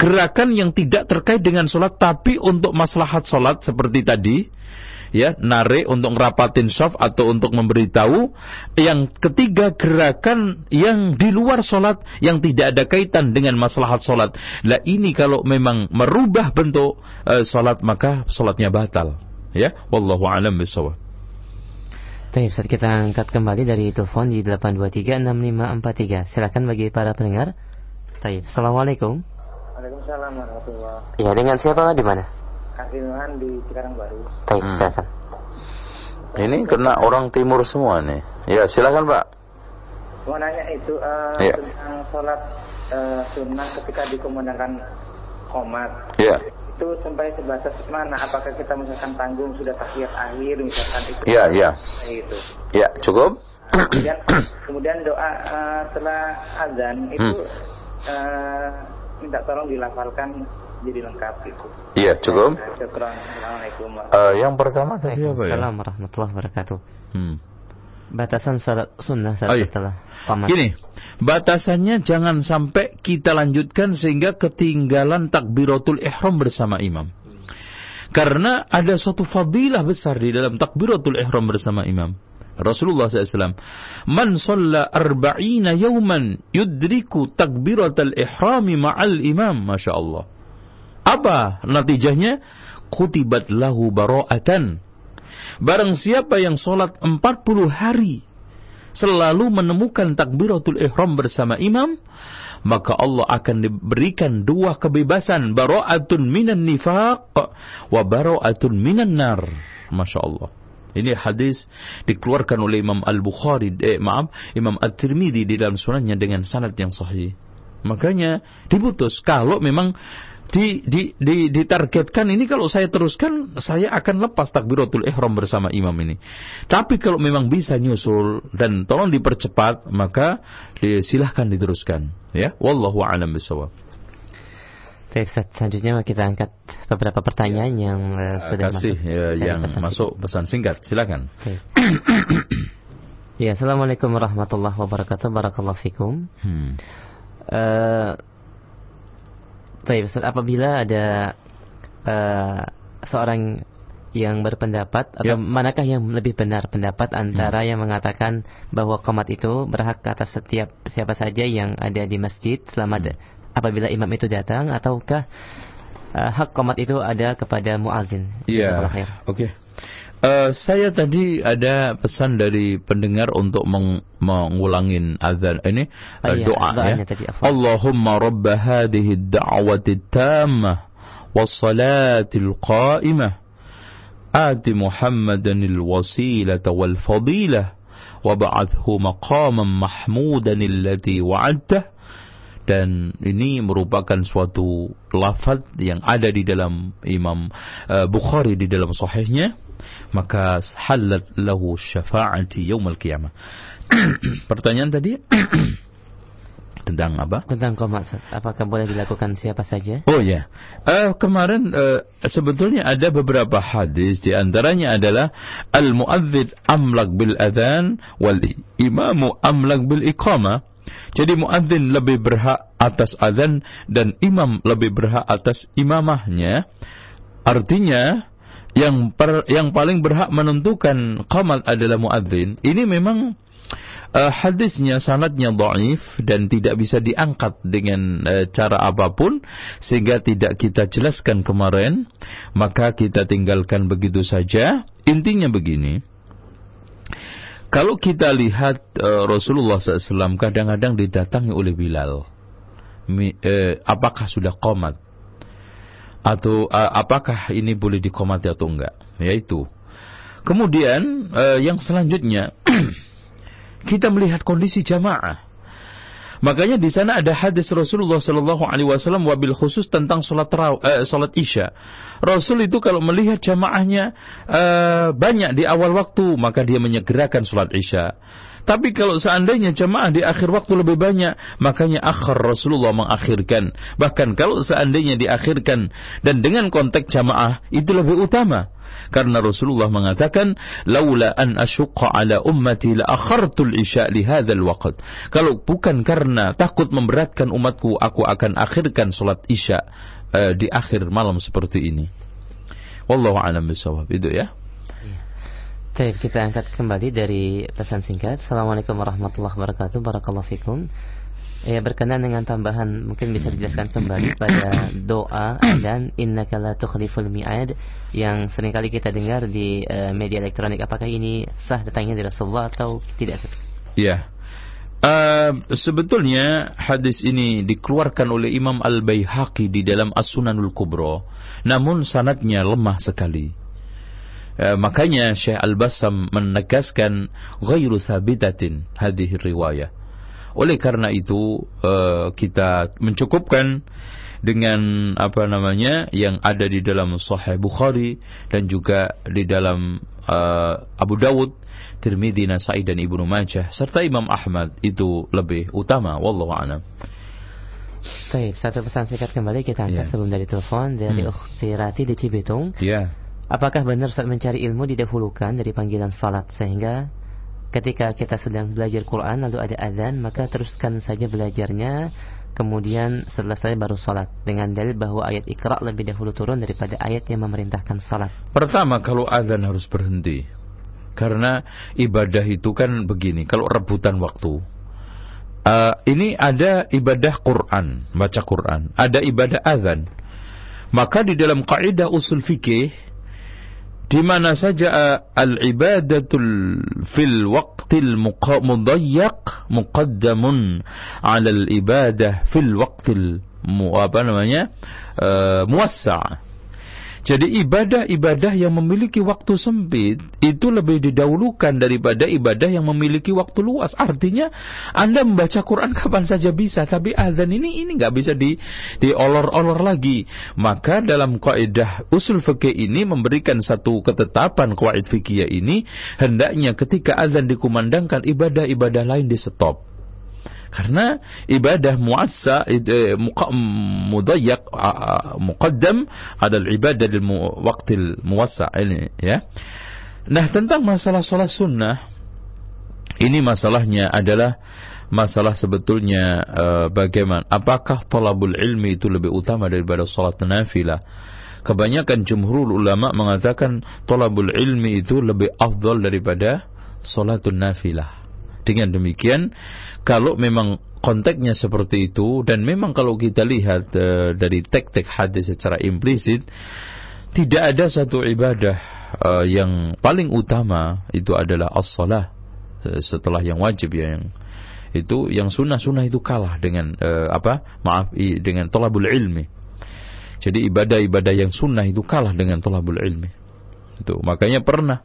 Gerakan yang tidak terkait dengan sholat tapi untuk maslahat sholat seperti tadi ya narik untuk ngerapatin soft atau untuk memberitahu yang ketiga gerakan yang di luar sholat yang tidak ada kaitan dengan maslahat sholat lah ini kalau memang merubah bentuk uh, sholat maka sholatnya batal ya wallahu alam bisawab Baik, Ustaz kita angkat kembali dari telepon di 8236543. Silakan bagi para pendengar. Baik. Assalamualaikum. Waalaikumsalam warahmatullahi Ya, dengan siapa di mana? Kasihan di Cikarang Baru. Baik, Hmm. silakan. ini kena orang timur semua nih ya silakan pak Mau nanya itu eh, Iya. tentang sholat eh, sunnah ketika dikumandangkan komat. ya Itu sampai sebatas mana? Apakah kita misalkan tanggung sudah tahiyat akhir misalkan itu? ya ya Itu. ya cukup Kemudian, kemudian doa eh, setelah azan itu Hmm. eh, minta tolong dilafalkan jadi lengkap gitu. iya cukup. Assalamualaikum. Eh, yang pertama tadi apa ya Waalaikumsalam warahmatullahi wabarakatuh. hmm. Batasan salat sunnah saat Oh, iya. setelah qamat. Gini, batasannya jangan sampai kita lanjutkan sehingga ketinggalan takbiratul ihram bersama imam. Karena ada suatu fadilah besar di dalam takbiratul ihram bersama imam. Rasulullah SAW, Man salla arba'ina yawman yudriku takbiratul ihrami ma'al imam. Masya Allah. Apa natijahnya? Kutibat lahu bara'atan. Barang siapa yang sholat 40 hari selalu menemukan takbiratul ihram bersama imam, maka Allah akan diberikan dua kebebasan, bara'atun minan nifaq wa bara'atun minan nar. Masya Allah. Ini hadis dikeluarkan oleh Imam Al-Bukhari, eh, maaf, Imam At-Tirmidzi di dalam sunannya dengan sanad yang sahih. Makanya diputus kalau memang di, di, di, ditargetkan ini kalau saya teruskan saya akan lepas takbiratul ihram bersama imam ini. Tapi kalau memang bisa nyusul dan tolong dipercepat maka silahkan diteruskan ya. Wallahu a'lam bishawab. Baik, Ustaz. Selanjutnya kita angkat beberapa pertanyaan yang eh, sudah Kasih masuk. ya, yang pesan masuk pesan singkat silakan. Baik. ya, Assalamualaikum warahmatullahi wabarakatuh. Barakallahu fikum. Hmm. Eh, baik, Ustaz, apabila ada eh, seorang yang berpendapat atau Ya. Hmm. manakah yang lebih benar pendapat antara yang mengatakan bahwa komat itu berhak atas setiap siapa saja yang ada di masjid selama Hmm. apabila imam itu datang ataukah eh, hak komat itu ada kepada muadzin? Iya. Jazakallah khair. Oke. Eh, saya tadi ada pesan dari pendengar untuk meng mengulangin azan ini Ah, eh, iya, doa doanya ya. tadi, afwan. Allahumma rabb hadhihi ad-da'wati at-tammah was-salati al-qa'imah آت محمدا الوسيلة والفضيلة وابعثه مقاما محمودا التي وعدته dan ini merupakan suatu lafaz yang ada di dalam Imam uh, Bukhari di dalam sahihnya maka halat lahu syafa'ati yaumil qiyamah pertanyaan tadi Tentang apa? Tentang komat, apakah boleh dilakukan siapa saja? Oh ya, uh, kemarin uh, sebetulnya ada beberapa hadis di antaranya adalah al muadzid amlak bil adzan wal imamu amlak bil iqamah. Jadi muadzin lebih berhak atas adzan dan imam lebih berhak atas imamahnya. Artinya yang per, yang paling berhak menentukan qamat adalah muadzin. Ini memang uh, hadisnya sanadnya dhaif dan tidak bisa diangkat dengan uh, cara apa pun sehingga tidak kita jelaskan kemarin. Maka kita tinggalkan begitu saja. Intinya begini. Kalau kita lihat uh, Rasulullah SAW kadang-kadang didatangi oleh Bilal. Mi, uh, apakah sudah komat atau uh, apakah ini boleh dikomati atau enggak yaitu kemudian uh, yang selanjutnya kita melihat kondisi jamaah. Makanya di sana ada hadis Rasulullah Sallallahu Alaihi Wasallam wabil khusus tentang sholat raw, eh, sholat isya. Rasul itu kalau melihat jamaahnya eh, banyak di awal waktu maka dia menyegerakan sholat isya. Tapi kalau seandainya jamaah di akhir waktu lebih banyak, makanya akhir Rasulullah mengakhirkan. Bahkan kalau seandainya diakhirkan dan dengan konteks jamaah itu lebih utama. Karena Rasulullah mengatakan, "Laula an asyqa ala ummati la akhartul isya li hadzal waqt." Kalau bukan karena takut memberatkan umatku, aku akan akhirkan salat isya uh, di akhir malam seperti ini. Wallahu a'lam bishawab. Itu ya. Baik, kita angkat kembali dari pesan singkat. Assalamualaikum warahmatullahi wabarakatuh. Barakallahu fikum. Ya berkenan dengan tambahan mungkin bisa dijelaskan kembali pada doa dan innaka la tukhliful mi'ad yang sering kali kita dengar di uh, media elektronik. Apakah ini sah datangnya dari Rasulullah atau tidak? Iya. Uh, sebetulnya hadis ini dikeluarkan oleh Imam Al-Baihaqi di dalam As-Sunanul Kubra. Namun sanadnya lemah sekali. Uh, makanya Syekh Al-Bassam menegaskan ghairu sabitatin hadhihi riwayah oleh karena itu uh, kita mencukupkan dengan apa namanya yang ada di dalam Sahih Bukhari dan juga di dalam uh, Abu Dawud, Tirmidzi, Nasai dan Ibnu Majah serta Imam Ahmad itu lebih utama wallahu a'lam. Baik, satu pesan singkat kembali kita angkat yeah. sebelum dari telepon dari hmm. Ukhti Rati di Cibitung. Iya. Yeah. Apakah benar saat mencari ilmu didahulukan dari panggilan salat sehingga ketika kita sedang belajar Quran lalu ada azan maka teruskan saja belajarnya kemudian saya baru sholat dengan dalil bahwa ayat ikra lebih dahulu turun daripada ayat yang memerintahkan sholat pertama kalau azan harus berhenti. Karena ibadah itu kan begini kalau rebutan waktu. Uh, ini ada ibadah Quran baca Quran. Ada ibadah azan maka di dalam kaidah usul fikih di mana saja uh, al-ibadatul fil waqtil mudayyak muqaddamun 'ala al-ibadah fil waqtil mu, apa namanya uh, muwassa' Jadi ibadah-ibadah yang memiliki waktu sempit itu lebih didahulukan daripada ibadah yang memiliki waktu luas. Artinya Anda membaca Quran kapan saja bisa, tapi azan ini ini nggak bisa di diolor-olor lagi. Maka dalam kaidah usul fikih ini memberikan satu ketetapan kaidah fikih ini hendaknya ketika azan dikumandangkan ibadah-ibadah lain di stop. Karena ibadah muassa eh, mudayyak muqaddam adalah ibadah di waktu muassa ini ya. Nah, tentang masalah sholat sunnah ini masalahnya adalah masalah sebetulnya uh, bagaimana apakah talabul ilmi itu lebih utama daripada sholat nafilah kebanyakan jumhur ulama mengatakan talabul ilmi itu lebih afdal daripada sholatun nafilah dengan demikian kalau memang konteksnya seperti itu dan memang kalau kita lihat uh, dari tek-tek hadis secara implisit tidak ada satu ibadah uh, yang paling utama itu adalah as-salah uh, setelah yang wajib ya yang itu yang sunnah-sunnah itu kalah dengan uh, apa maaf dengan tolabul ilmi. Jadi ibadah-ibadah yang sunnah itu kalah dengan tolabul ilmi. Itu makanya pernah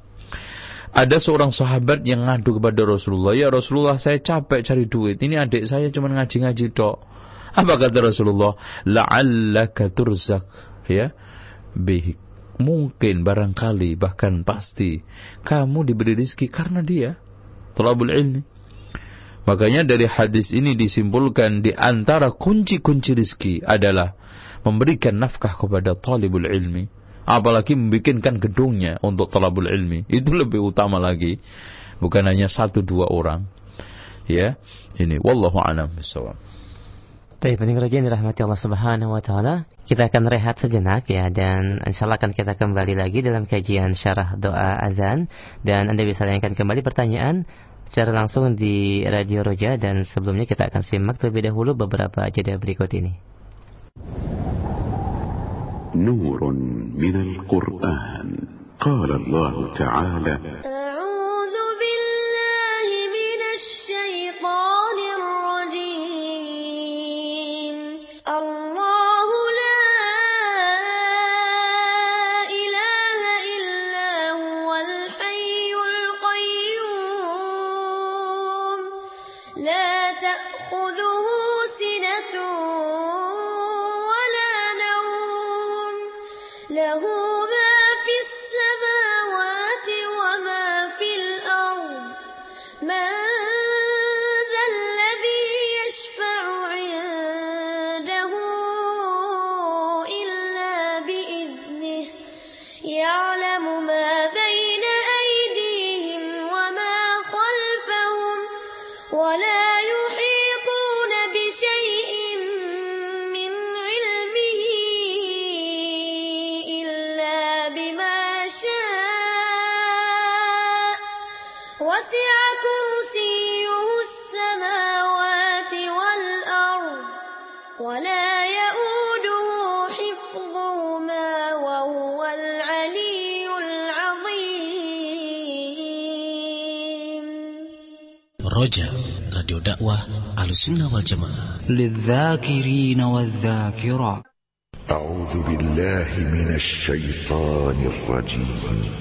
ada seorang sahabat yang ngadu kepada Rasulullah, "Ya Rasulullah, saya capek cari duit. Ini adik saya cuma ngaji-ngaji tok." Apa kata Rasulullah? "La'allaka turzak." Ya. Bihik. Mungkin barangkali bahkan pasti kamu diberi rezeki karena dia. Tolabul ilmi. Makanya dari hadis ini disimpulkan di antara kunci-kunci rizki adalah memberikan nafkah kepada talibul ilmi. Apalagi membikinkan gedungnya untuk talabul ilmi. Itu lebih utama lagi. Bukan hanya satu dua orang. Ya, ini wallahu a'lam bishawab. Baik, pendengar yang dirahmati Allah Subhanahu wa taala, kita akan rehat sejenak ya dan insyaallah akan kita kembali lagi dalam kajian syarah doa azan dan Anda bisa layangkan kembali pertanyaan secara langsung di Radio Roja dan sebelumnya kita akan simak terlebih dahulu beberapa jeda berikut ini. Nurun minal Qur'an. Qala Allah Ta'ala Roja, Radio Dakwah Ahlussunnah wal Jamaah. للذاكرين والذاكرات أعوذ بالله من الشيطان الرجيم.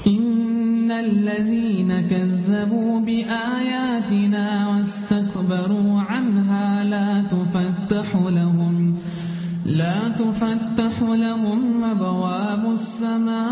إن الذين كذبوا بآياتنا واستكبروا عنها لا تفتح لهم لا تفتح لهم أبواب السماء.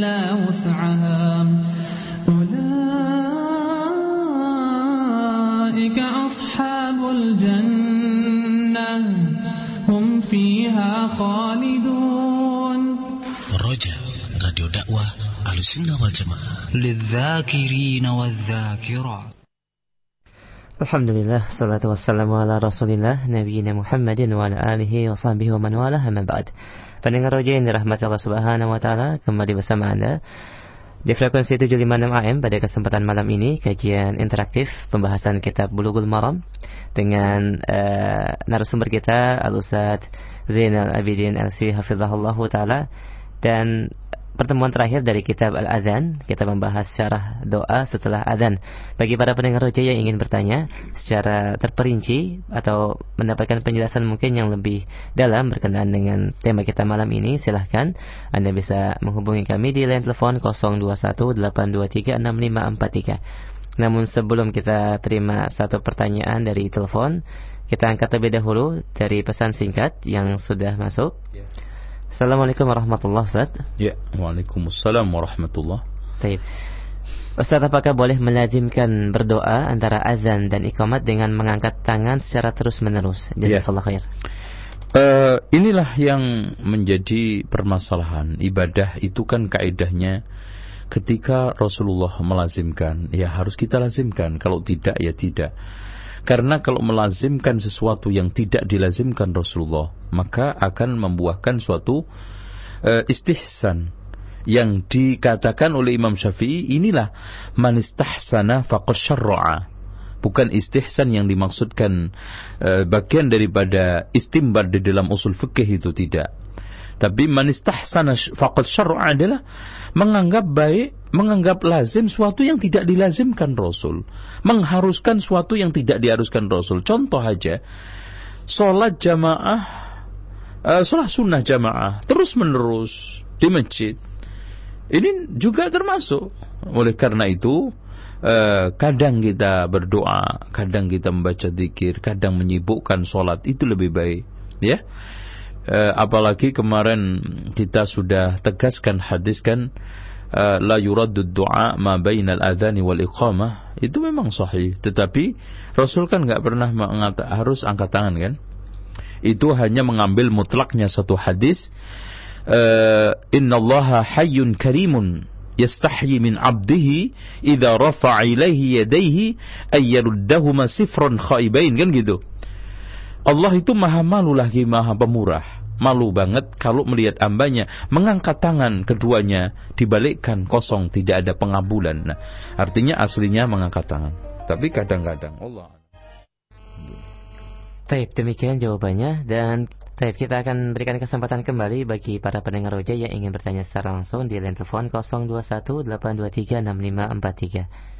إلا وسعها. أولئك أصحاب الجنة. هم فيها خالدون. رجاء راديو دعوة السنة والجماعة للذاكرين والذاكرات. Alhamdulillah, salatu wassalamu ala rasulillah, nabiyina Muhammadin wa ala alihi wa sahbihi wa man wala, amma ba'd. Pendengar roja yang dirahmati Allah subhanahu wa ta'ala, kembali bersama Anda di frekuensi 756 AM pada kesempatan malam ini, kajian interaktif pembahasan kitab Bulughul Maram dengan uh, narasumber kita, Al-Ustaz Zainal Abidin LC Hafizahullah Ta'ala dan pertemuan terakhir dari kitab Al-Adhan. Kita membahas syarah doa setelah adhan. Bagi para pendengar roja yang ingin bertanya secara terperinci atau mendapatkan penjelasan mungkin yang lebih dalam berkenaan dengan tema kita malam ini silahkan. Anda bisa menghubungi kami di line telepon 0218236543 namun sebelum kita terima satu pertanyaan dari telepon kita angkat terlebih dahulu dari pesan singkat yang sudah masuk Assalamualaikum warahmatullahi wabarakatuh. Ya, Waalaikumsalam warahmatullah. Baik. Ustaz, apakah boleh melazimkan berdoa antara azan dan iqamat dengan mengangkat tangan secara terus-menerus? Jazakallah khair. Uh, inilah yang menjadi permasalahan ibadah itu kan kaidahnya ketika Rasulullah melazimkan ya harus kita lazimkan kalau tidak ya tidak karena kalau melazimkan sesuatu yang tidak dilazimkan Rasulullah, maka akan membuahkan suatu uh, istihsan yang dikatakan oleh Imam Syafi'i inilah manistahsana faqad syarra'a. Bukan istihsan yang dimaksudkan uh, bagian daripada istimbar di dalam usul fikih itu tidak. Tapi manistahsana faqad syar'a adalah menganggap baik, menganggap lazim suatu yang tidak dilazimkan Rasul, mengharuskan suatu yang tidak diharuskan Rasul. Contoh aja, sholat jamaah, uh, sholat sunnah jamaah terus menerus di masjid. Ini juga termasuk. Oleh karena itu, uh, kadang kita berdoa, kadang kita membaca zikir, kadang menyibukkan sholat itu lebih baik, ya. Uh, apalagi kemarin kita sudah tegaskan hadiskan uh, la yuraddu du'a ma bainal adhani wal iqamah. Itu memang sahih. Tetapi Rasul kan nggak pernah mengata, harus angkat tangan kan? Itu hanya mengambil mutlaknya satu hadis uh, innallaha hayyun karimun yastahyi min abdihi idza rafa'a ilaihi yadayhi ay yaruddahuma sifran khaibain. Kan gitu Allah itu maha malu lagi maha pemurah. Malu banget kalau melihat hambanya mengangkat tangan keduanya dibalikkan kosong tidak ada pengabulan nah, artinya aslinya mengangkat tangan. Tapi kadang-kadang Allah. Taib, demikian jawabannya. Dan Taib, kita akan berikan kesempatan kembali bagi para pendengar roja yang ingin bertanya secara langsung di line telepon 0218236543.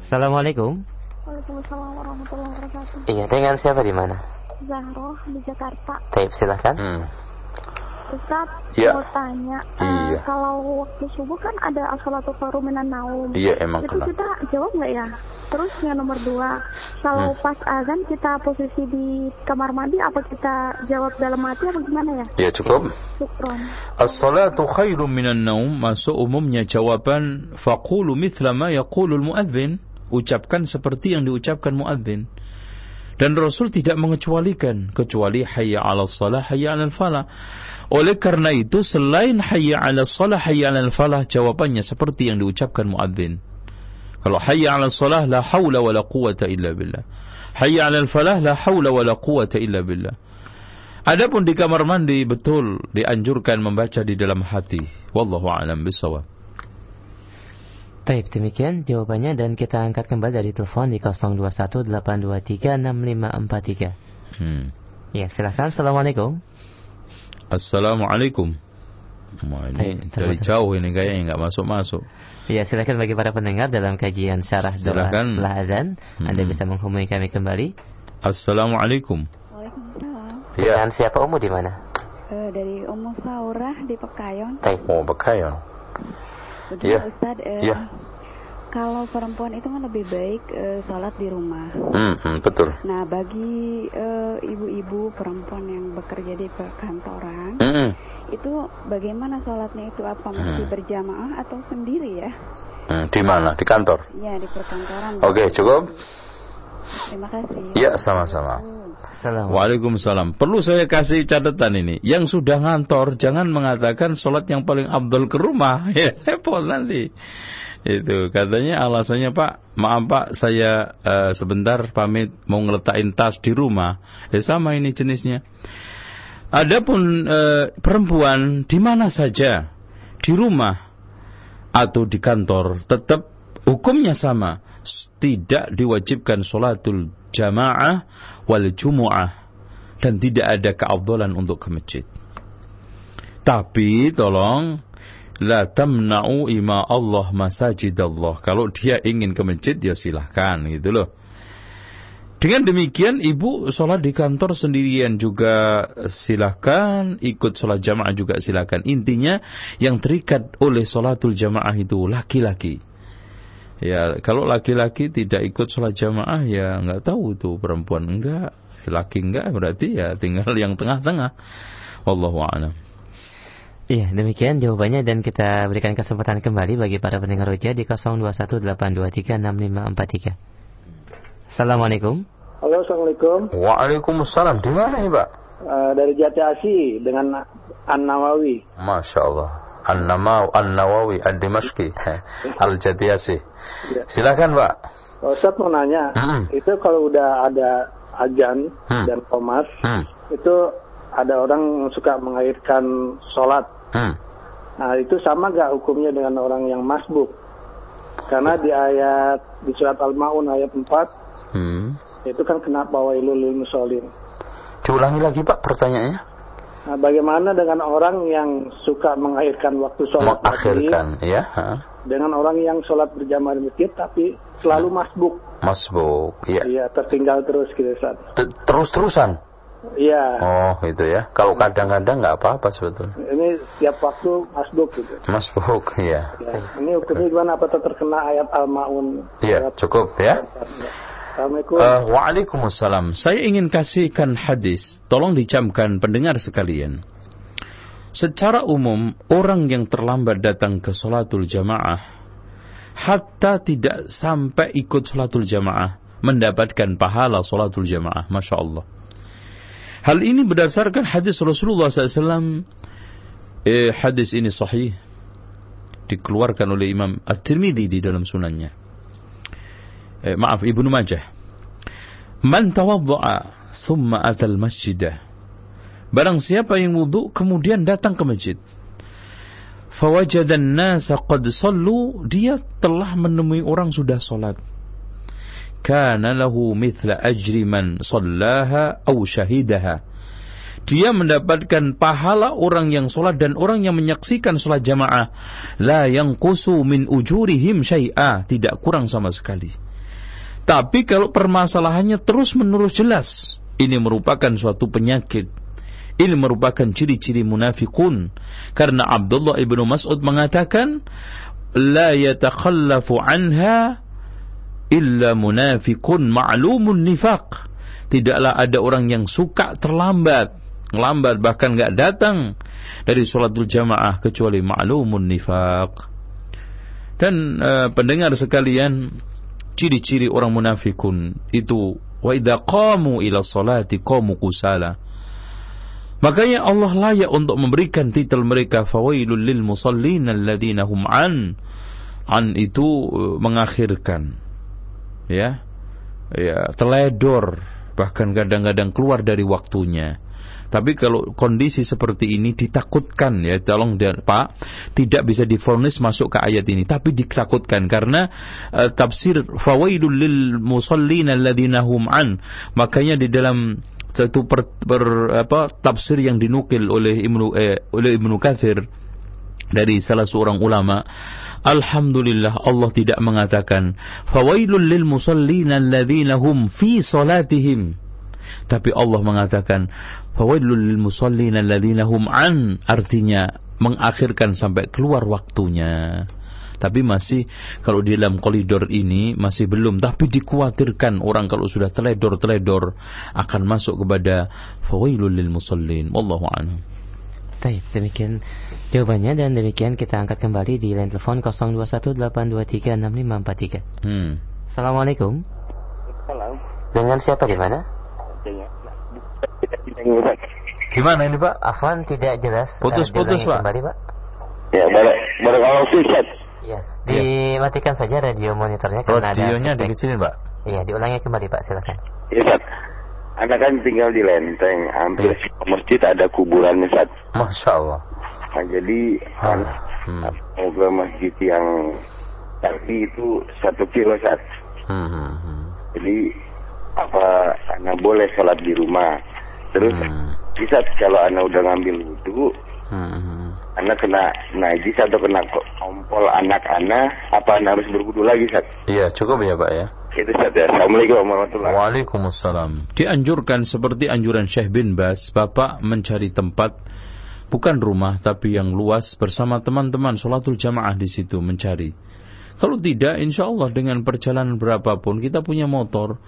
Assalamualaikum. Waalaikumsalam warahmatullahi wabarakatuh. Iya, dengan siapa di mana? Zahro di Jakarta. Taib, silahkan. Hmm. Ustaz, Ya. mau tanya, eh, Iya. kalau waktu subuh kan ada as-salatu khairum minan naum. Iya, emang Itu kenapa? kita jawab nggak ya? Terus yang nomor dua, kalau Hmm. pas azan kita posisi di kamar mandi, apa kita jawab dalam hati apa gimana ya? Ya cukup. Syukron. As-salatu khairum minan naum masuk umumnya jawaban faqulu mithla ma yaqulul muadzin. Ucapkan seperti yang diucapkan muadzin. Dan Rasul tidak mengecualikan kecuali hayya 'alal salah hayya 'alal falah. Oleh karena itu selain hayya 'alal salah hayya 'alal falah jawabannya seperti yang diucapkan muadzin. Kalau hayya 'alal salah la haula wala quwata illa billah. Hayya 'alal falah la haula wala quwata illa billah. Adapun di kamar mandi betul dianjurkan membaca di dalam hati. Wallahu a'lam bishawab. Taib, demikian jawabannya dan kita angkat kembali dari telepon di 0218236543. Hmm. Ya, silahkan. Assalamualaikum. Assalamualaikum. Wah, ini Baik, dari jauh ini kayaknya nggak masuk-masuk. Ya, silakan bagi para pendengar dalam kajian syarah doa setelah azan, Anda Hmm. bisa menghubungi kami kembali. Assalamualaikum. Waalaikumsalam. Ya. Dan siapa Umu di mana? Eh, dari Ummu Saurah di Pekayon. Taib. Oh, bekayon. Begini Iya. Ustaz, eh, Iya. kalau perempuan itu kan lebih baik eh, sholat di rumah. Hmm, hmm, betul. Nah, bagi eh, ibu-ibu perempuan yang bekerja di perkantoran, Hmm, itu bagaimana sholatnya itu apa mesti Hmm. berjamaah atau sendiri ya? hmm, di mana? Di kantor. Ya di perkantoran. Oke, cukup. Terima kasih. Ya, sama-sama. Waalaikumsalam. Perlu saya kasih catatan ini. Yang sudah ngantor jangan mengatakan sholat yang paling abdul ke rumah. Ya, repot nanti. Itu katanya alasannya Pak, maaf Pak, saya eh, sebentar pamit mau ngeletakin tas di rumah. Ya sama ini jenisnya. Adapun eh, perempuan di mana saja, di rumah atau di kantor, tetap hukumnya sama. Tidak diwajibkan sholatul jamaah wal jumu'ah dan tidak ada keabdolan untuk ke masjid. Tapi tolong la tamna'u ima Allah masajid Allah. Kalau dia ingin ke masjid ya silahkan gitu loh. Dengan demikian ibu sholat di kantor sendirian juga silahkan, ikut sholat jamaah juga silahkan. Intinya yang terikat oleh sholatul jamaah itu laki-laki. Ya kalau laki-laki tidak ikut sholat jamaah ya nggak tahu tuh perempuan enggak, laki enggak berarti ya tinggal yang tengah-tengah. Wallahu a'lam. Iya, demikian jawabannya dan kita berikan kesempatan kembali bagi para pendengar roja di 0218236543. Assalamualaikum. Halo, Assalamualaikum. Waalaikumsalam. Di mana ya, Pak? Eh, dari Jati Asi dengan An Nawawi. Masya Allah. An-Namaw, An-Nawawi, Ad-Dimashqi, Al-Jatiyasi. Silakan, Pak. Ustaz mau nanya, Hmm. itu kalau udah ada ajan Hmm. dan komas, Hmm. itu ada orang suka mengaitkan sholat. Hmm. Nah, itu sama gak hukumnya dengan orang yang masbuk? Karena di ayat di surat Al-Maun ayat 4 Hmm. itu kan kenapa wailul lil musholin. Diulangi lagi, Pak, pertanyaannya. Nah, bagaimana dengan orang yang suka mengakhirkan waktu sholat Mengakhirkan, ya. dengan orang yang sholat berjamaah di masjid tapi selalu masbuk, Masbuk, ya. iya tertinggal terus gitu Ustaz. T- Terus-terusan. Iya, Oh, itu ya. Kalau kadang-kadang nggak apa-apa sebetulnya. ini setiap waktu masbuk gitu. Masbuk, ya. Ya, ini hukumnya gimana? Apa terkena ayat Al-Maun? Ya, Ayat- cukup ya. Assalamualaikum. Eh, Waalaikumsalam. Saya ingin kasihkan hadis. Tolong dicamkan pendengar sekalian. Secara umum, orang yang terlambat datang ke sholatul jamaah, hatta tidak sampai ikut sholatul jamaah, mendapatkan pahala sholatul jamaah. Masya Allah. Hal ini berdasarkan hadis Rasulullah SAW. Eh, hadis ini sahih. Dikeluarkan oleh Imam At-Tirmidzi di dalam sunannya. Eh, maaf, Ibnu Majah. Man tawadda'a thumma atal masjidah. Barang siapa yang wudhu kemudian datang ke masjid. Fawajadan nasa qad sallu, dia telah menemui orang sudah salat. Kana lahu mithla ajri man sallaha aw syahidaha. Dia mendapatkan pahala orang yang sholat dan orang yang menyaksikan sholat jamaah. La yang kusu min ujurihim syai'a. Tidak kurang sama sekali. Tapi kalau permasalahannya terus menerus jelas. Ini merupakan suatu penyakit. Ini merupakan ciri-ciri munafikun. Karena Abdullah ibnu Mas'ud mengatakan. La yatakhallafu anha illa munafikun ma'lumun nifaq. Tidaklah ada orang yang suka terlambat. Lambat bahkan nggak datang dari sholatul jamaah kecuali ma'lumun nifaq. Dan uh, pendengar sekalian, ciri-ciri orang munafikun itu wa idza qamu ila salati qamu kusala. Makanya Allah layak untuk memberikan titel mereka fawailul lil musallin alladzina hum an. An itu uh, mengakhirkan. Ya. Ya teledor. Bahkan kadang-kadang keluar dari waktunya tapi kalau kondisi seperti ini ditakutkan ya tolong Pak tidak bisa difonis masuk ke ayat ini. Tapi ditakutkan karena uh, tafsir fawailul lil musallin alladzina hum an. Makanya di dalam satu per, per, apa tafsir yang dinukil oleh Ibnu eh, oleh Ibnu Katsir dari salah seorang ulama Alhamdulillah Allah tidak mengatakan fawailul lil musallin alladzina hum fi salatihim tapi Allah mengatakan fawailul lil musallin alladzina hum an artinya mengakhirkan sampai keluar waktunya tapi masih kalau di dalam koridor ini masih belum tapi dikhawatirkan orang kalau sudah teledor-teledor akan masuk kepada fawailul lil musallin wallahu a'lam Baik, demikian jawabannya dan demikian kita angkat kembali di line telepon 0218236543. Hmm. Assalamualaikum. Salam. Dengan siapa di mana? Gimana ini Pak? Afwan tidak jelas. Putus-putus, Eh, Pak. Kembali, Pak. Ya, barang barang Allah Ustaz. Ya, dimatikan saja radio monitornya karena Radionya ada dikecilin Pak. Iya, diulangi kembali, Pak. Silakan. Ya, Ustaz. Anak kan tinggal di Lenteng, hampir Iya. semua masjid ada kuburannya, Ustaz. Masya Allah. Nah, jadi kan Hmm. mau ke masjid yang tapi itu satu kilo, Ustaz. Hmm, hmm, hmm. Jadi apa anak boleh sholat di rumah. Terus Hmm. bisa kalau anak udah ngambil wudhu, Hmm, hmm. anak kena najis atau kena ko- kompol anak-anak, apa anak harus berwudhu lagi, Ustaz? Iya cukup ya Pak ya. Itu Ustaz ya. Assalamualaikum warahmatullahi Waalaikumsalam. Dianjurkan seperti anjuran Syekh bin Bas, Bapak mencari tempat bukan rumah tapi yang luas bersama teman-teman sholatul jamaah di situ mencari. Kalau tidak, insya Allah dengan perjalanan berapapun kita punya motor.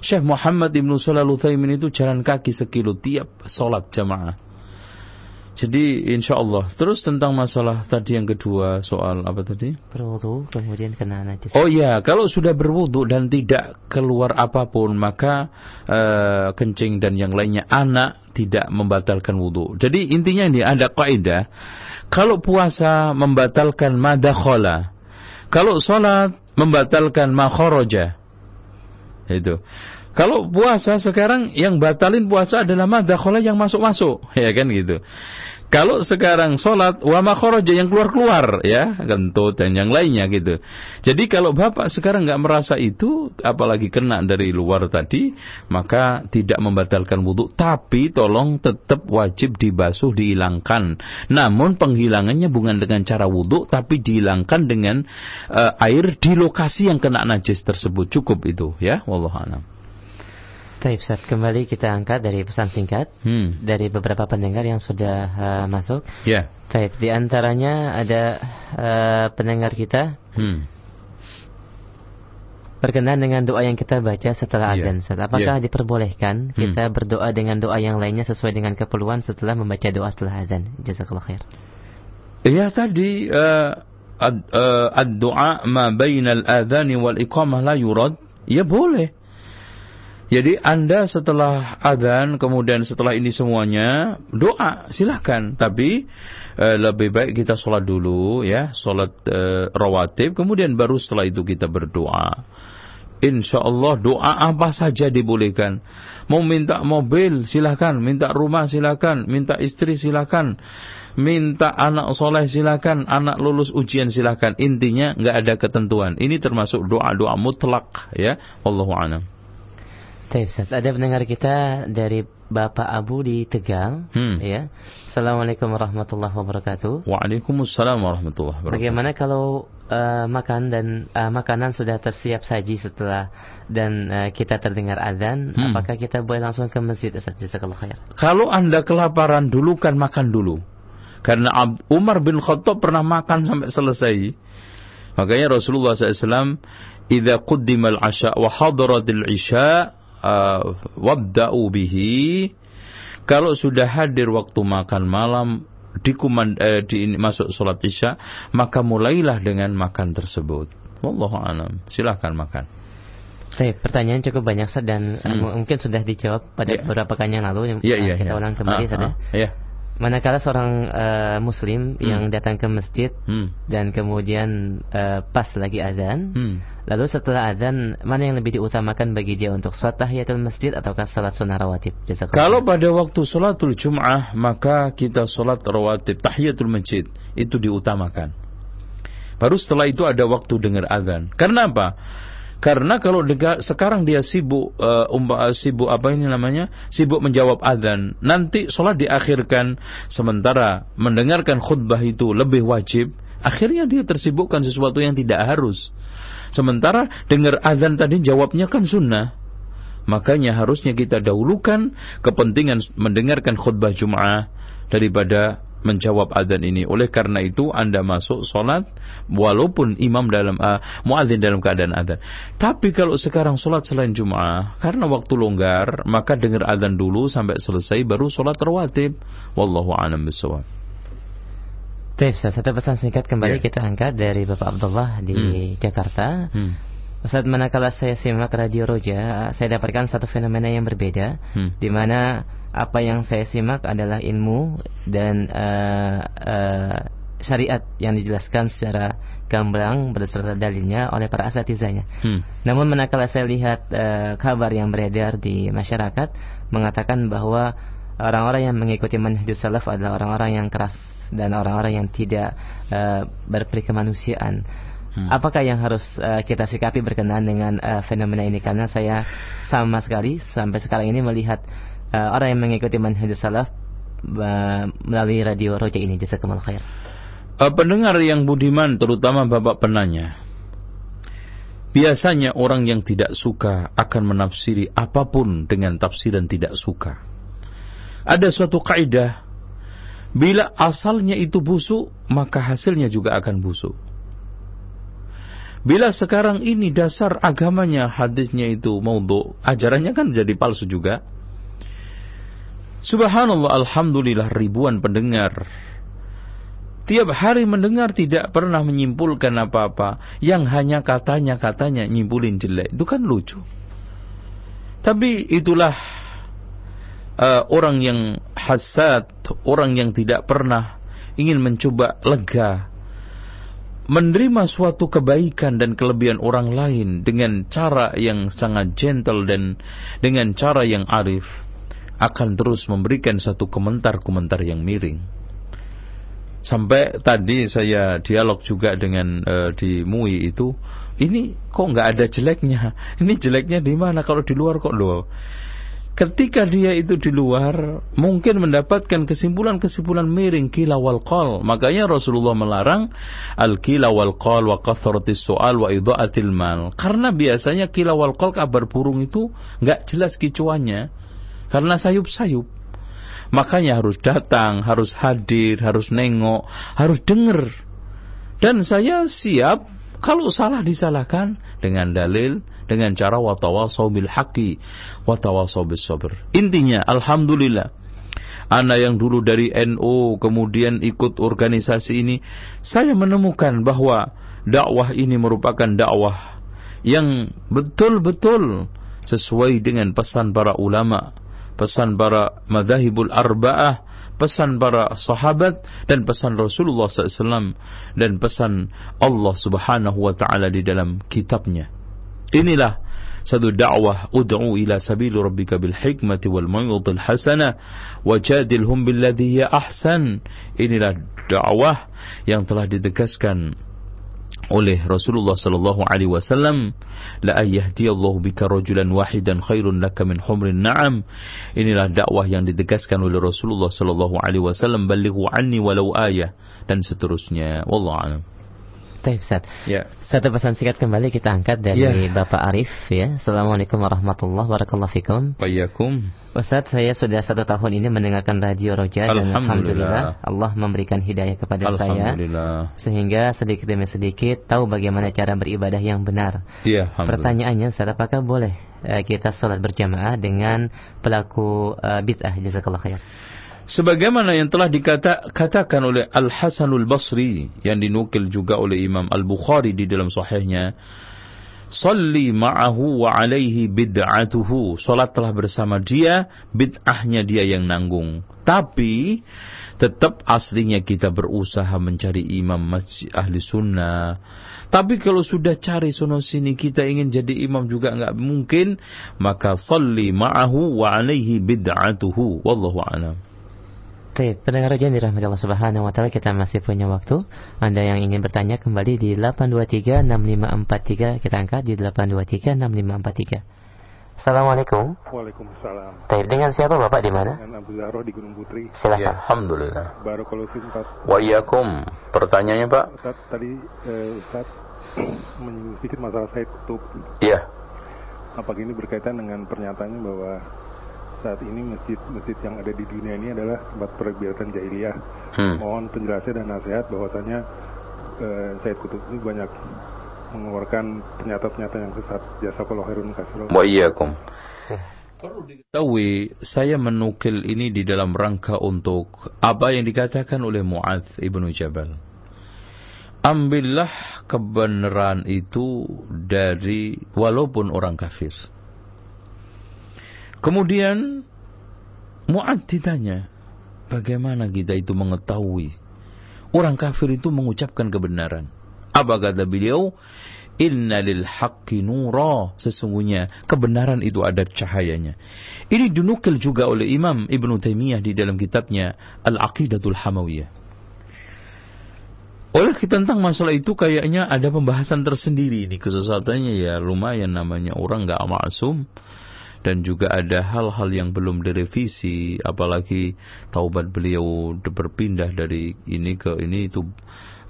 Syekh Muhammad Ibnu Shalal Utsaimin itu jalan kaki sekilo tiap sholat jamaah. Jadi insya Allah. Terus tentang masalah tadi yang kedua soal apa tadi? Berwudu kemudian kena najis. Oh iya, kalau sudah berwudu dan tidak keluar apa pun, maka eh, kencing dan yang lainnya anak tidak membatalkan wudu. Jadi intinya ini ada kaidah, kalau puasa membatalkan madakhala, kalau sholat membatalkan makhoroja. Itu. Kalau puasa sekarang yang batalin puasa adalah madakhala yang masuk-masuk, ya kan gitu. Kalau sekarang sholat wa makharaja yang keluar-keluar ya, kentut dan yang lainnya gitu. Jadi kalau Bapak sekarang nggak merasa itu apalagi kena dari luar tadi, maka tidak membatalkan wudhu tapi tolong tetap wajib dibasuh dihilangkan. Namun penghilangannya bukan dengan cara wudhu tapi dihilangkan dengan uh, air di lokasi yang kena najis tersebut. Cukup itu ya, wallahu Baik, Ustaz, kembali kita angkat dari pesan singkat Hmm. dari beberapa pendengar yang sudah uh, masuk. Ya. Baik, di antaranya ada uh, pendengar kita Hmm. berkenaan dengan doa yang kita baca setelah Iya. adzan. Ustaz. Apakah Iya. diperbolehkan Hmm. kita berdoa dengan doa yang lainnya sesuai dengan keperluan setelah membaca doa setelah adzan? Jazakallah khair. Ya tadi uh, ad, uh, ad-du'a ma bainal adhani wal iqamah la yurad. Ya boleh. Jadi Anda setelah adzan kemudian setelah ini semuanya doa silahkan tapi eh, lebih baik kita sholat dulu ya sholat eh, rawatib kemudian baru setelah itu kita berdoa. Insya Allah doa apa saja dibolehkan. Mau minta mobil silahkan, minta rumah silahkan, minta istri silahkan, minta anak soleh silahkan, anak lulus ujian silahkan. Intinya nggak ada ketentuan. Ini termasuk doa-doa mutlak ya. Allahu a'lam. Baik, Ustaz. Ada pendengar kita dari Bapak Abu di Tegal, Hmm. ya. Assalamualaikum warahmatullahi wabarakatuh. Waalaikumsalam warahmatullahi wabarakatuh. Bagaimana kalau uh, makan dan uh, makanan sudah tersiap saji setelah dan uh, kita terdengar azan, Hmm. apakah kita boleh langsung ke masjid Ustaz? Jazakallah khair. Kalau Anda kelaparan dulu kan makan dulu. Karena Ab- Umar bin Khattab pernah makan sampai selesai. Makanya Rasulullah SAW, "Idza quddimal asya wa hadaratil isya, uh, wabda'u bihi." Kalau sudah hadir waktu makan malam di, kuman, eh, di masuk sholat isya, maka mulailah dengan makan tersebut. Wallahu a'lam. Silahkan makan. Baik, pertanyaan cukup banyak Ustaz dan uh, Hmm. mungkin sudah dijawab pada Ya. beberapa pekan yang lalu. Iya, Uh, iya. kita iya. ulang kembali Ah, Ustaz ya. ah, Iya. Manakala seorang uh, muslim yang datang ke masjid Hmm. dan kemudian uh, pas lagi azan, Hmm. lalu setelah azan mana yang lebih diutamakan bagi dia untuk sholat tahiyatul masjid ataukah salat sunnah rawatib? Kalau pada waktu sholatul Jum'ah maka kita sholat rawatib tahiyatul masjid itu diutamakan. Baru setelah itu ada waktu dengar azan. Karena apa? Karena kalau dega, sekarang dia sibuk uh, umpa, uh, sibuk apa ini namanya? Sibuk menjawab azan. Nanti sholat diakhirkan sementara mendengarkan khutbah itu lebih wajib. Akhirnya dia tersibukkan sesuatu yang tidak harus. Sementara dengar azan tadi jawabnya kan sunnah. Makanya harusnya kita dahulukan kepentingan mendengarkan khutbah Jum'ah daripada menjawab adzan ini. Oleh karena itu Anda masuk sholat walaupun imam dalam uh, muadzin dalam keadaan adzan. Tapi kalau sekarang sholat selain Jum'ah karena waktu longgar maka dengar adzan dulu sampai selesai baru sholat rawatib. Wallahu a'lam bishawab. Ustaz, satu pesan singkat kembali Ya. kita angkat dari Bapak Abdullah di Hmm. Jakarta. Hmm. Ustaz, manakala saya simak Radio Roja, saya dapatkan satu fenomena yang berbeda, Hmm. di mana apa yang saya simak adalah ilmu dan eh, eh, syariat yang dijelaskan secara gamblang berdasarkan dalilnya oleh para asatizanya. Hmm. Namun manakala saya lihat eh, kabar yang beredar di masyarakat mengatakan bahwa orang-orang yang mengikuti manhajus salaf adalah orang-orang yang keras dan orang-orang yang tidak eh, berperi kemanusiaan. Hmm. Apakah yang harus eh, kita sikapi berkenaan dengan eh, fenomena ini? Karena saya sama sekali sampai sekarang ini melihat eh, orang yang mengikuti manhajus salaf eh, melalui radio Roja ini. Jazakumullah khair. Uh, pendengar yang budiman terutama bapak penanya Biasanya orang yang tidak suka akan menafsiri apa pun dengan tafsiran tidak suka. Ada suatu kaidah bila asalnya itu busuk maka hasilnya juga akan busuk. Bila sekarang ini dasar agamanya hadisnya itu maudhu, ajarannya kan jadi palsu juga. Subhanallah alhamdulillah ribuan pendengar. Tiap hari mendengar tidak pernah menyimpulkan apa-apa. Yang hanya katanya-katanya nyimpulin jelek. Itu kan lucu. Tapi itulah uh, orang yang hasad orang yang tidak pernah ingin mencoba lega menerima suatu kebaikan dan kelebihan orang lain dengan cara yang sangat gentle dan dengan cara yang arif akan terus memberikan satu komentar-komentar yang miring Sampai tadi saya dialog juga dengan uh, di MUI itu, ini kok nggak ada jeleknya? Ini jeleknya di mana? Kalau di luar kok loh? Ketika dia itu di luar, mungkin mendapatkan kesimpulan-kesimpulan miring kila wal qal. Makanya Rasulullah melarang al kila wal qal wa soal wa idha'atil mal. Karena biasanya kila wal qal kabar burung itu nggak jelas kicuannya. Karena sayup-sayup. Makanya harus datang, harus hadir, harus nengok, harus dengar. Dan saya siap kalau salah disalahkan dengan dalil, dengan cara watawasau bil haqi, watawasau bis sabr. Intinya, alhamdulillah, Anda yang dulu dari NU kemudian ikut organisasi ini, saya menemukan bahwa dakwah ini merupakan dakwah yang betul-betul sesuai dengan pesan para ulama pesan para madhahibul arba'ah, pesan para sahabat dan pesan Rasulullah SAW dan pesan Allah Subhanahu wa taala di dalam kitabnya. Inilah satu dakwah ud'u ila sabil rabbika bil hikmati wal mau'izatil hasanah wajadilhum billadhi hiya ahsan. Inilah dakwah yang telah ditegaskan oleh Rasulullah sallallahu alaihi wasallam. La ayyahdiyallahu bika rajulan wahidan khairun laka min humrin na'am. Inilah dakwah yang ditegaskan oleh Rasulullah sallallahu alaihi wasallam balighu anni walau ayah dan seterusnya. Wallahu a'lam Baik Ustaz. Ya. Satu pesan singkat kembali kita angkat dari Ya. Bapak Arif ya. Assalamualaikum warahmatullahi wabarakatuh. Wa'alaikum. Ustaz, saya sudah satu tahun ini mendengarkan Radio Roja dan Alhamdulillah. Allah memberikan hidayah kepada saya sehingga sedikit demi sedikit tahu bagaimana cara beribadah yang benar. Alhamdulillah. Pertanyaannya, Ustaz, apakah boleh eh, kita sholat berjamaah dengan pelaku eh, bid'ah? Jazakallah khair. Sebagaimana yang telah dikatakan oleh Al-Hasanul Basri yang dinukil juga oleh Imam Al-Bukhari di dalam sahihnya, Salli ma'ahu wa alaihi bid'atuhu. Salatlah bersama dia, bid'ahnya dia yang nanggung. Tapi tetap aslinya kita berusaha mencari imam masjid ahli sunnah. Tapi kalau sudah cari sono sini kita ingin jadi imam juga nggak mungkin, maka salli ma'ahu wa alaihi bid'atuhu. Wallahu a'lam. Baik, pendengar yang dirahmati Allah Subhanahu wa taala, kita masih punya waktu. Anda yang ingin bertanya kembali di 8236543 kita angkat di 8236543. Assalamualaikum. Waalaikumsalam. Baik, dengan siapa Bapak di mana? Dengan Abu Zahro di Gunung Putri. Silakan. Ya, Alhamdulillah. Barakallahu fiikum Ustaz. Wa iyyakum. Pertanyaannya, Pak? Ustaz tadi eh, Ustaz menyinggung sedikit masalah Said Kutub. Iya. Apakah ini berkaitan dengan pernyataannya bahwa saat ini masjid-masjid yang ada di dunia ini adalah tempat peribadatan jahiliyah. Hmm. Mohon penjelasan dan nasihat bahwasanya eh, Said Kutub ini banyak mengeluarkan pernyataan-pernyataan yang sesat. Jazakallahu khairun katsiran. Wa iyyakum. Perlu diketahui, saya menukil ini di dalam rangka untuk apa yang dikatakan oleh Mu'adz ibnu Jabal. Ambillah kebenaran itu dari walaupun orang kafir. Kemudian Mu'ad ditanya, bagaimana kita itu mengetahui orang kafir itu mengucapkan kebenaran? Apa kata beliau? Inna lil haqqi nura. Sesungguhnya kebenaran itu ada cahayanya. Ini dinukil juga oleh Imam Ibn Taimiyah di dalam kitabnya Al-Aqidatul Hamawiyah. Oleh tentang masalah itu kayaknya ada pembahasan tersendiri ini kesesatannya ya lumayan namanya orang nggak masum dan juga ada hal-hal yang belum direvisi apalagi taubat beliau berpindah dari ini ke ini itu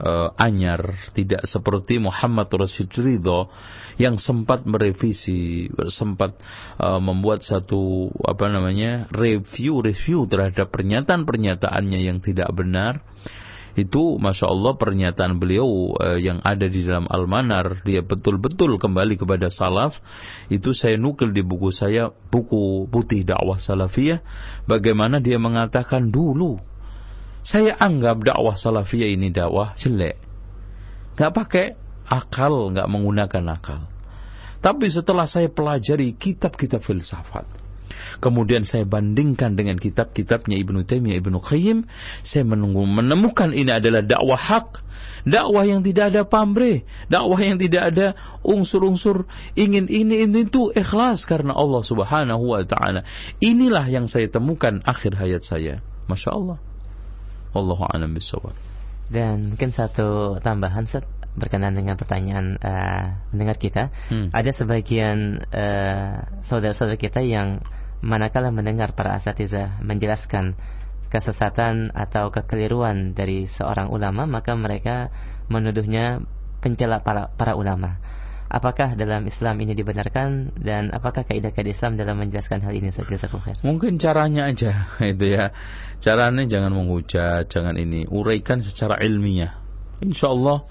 uh, anyar. Tidak seperti Muhammad Rasid Ridho yang sempat merevisi sempat uh, membuat satu apa namanya review review terhadap pernyataan-pernyataannya yang tidak benar itu masya Allah pernyataan beliau eh, yang ada di dalam Al-Manar dia betul-betul kembali kepada salaf. Itu saya nukil di buku saya buku putih dakwah salafiyah. Bagaimana dia mengatakan dulu saya anggap dakwah salafiyah ini dakwah jelek. Nggak pakai akal nggak menggunakan akal. Tapi setelah saya pelajari kitab-kitab filsafat Kemudian saya bandingkan dengan kitab-kitabnya Ibnu Taimiyah, Ibnu Qayyim, saya menunggu menemukan ini adalah dakwah hak, dakwah yang tidak ada pamrih, dakwah yang tidak ada unsur-unsur ingin ini ini itu ikhlas karena Allah Subhanahu wa taala. Inilah yang saya temukan akhir hayat saya. Masya Allah. Wallahu a'lam bishawab. Dan mungkin satu tambahan Set berkenaan dengan pertanyaan uh, mendengar kita, Hmm. ada sebagian uh, saudara-saudara kita yang manakala mendengar para asatidzah menjelaskan kesesatan atau kekeliruan dari seorang ulama, maka mereka menuduhnya pencela para para ulama. Apakah dalam Islam ini dibenarkan dan apakah kaidah-kaidah Islam dalam menjelaskan hal ini? Khair. Mungkin caranya aja itu ya. Caranya jangan menghujat, jangan ini. Uraikan secara ilmiah. Insya Allah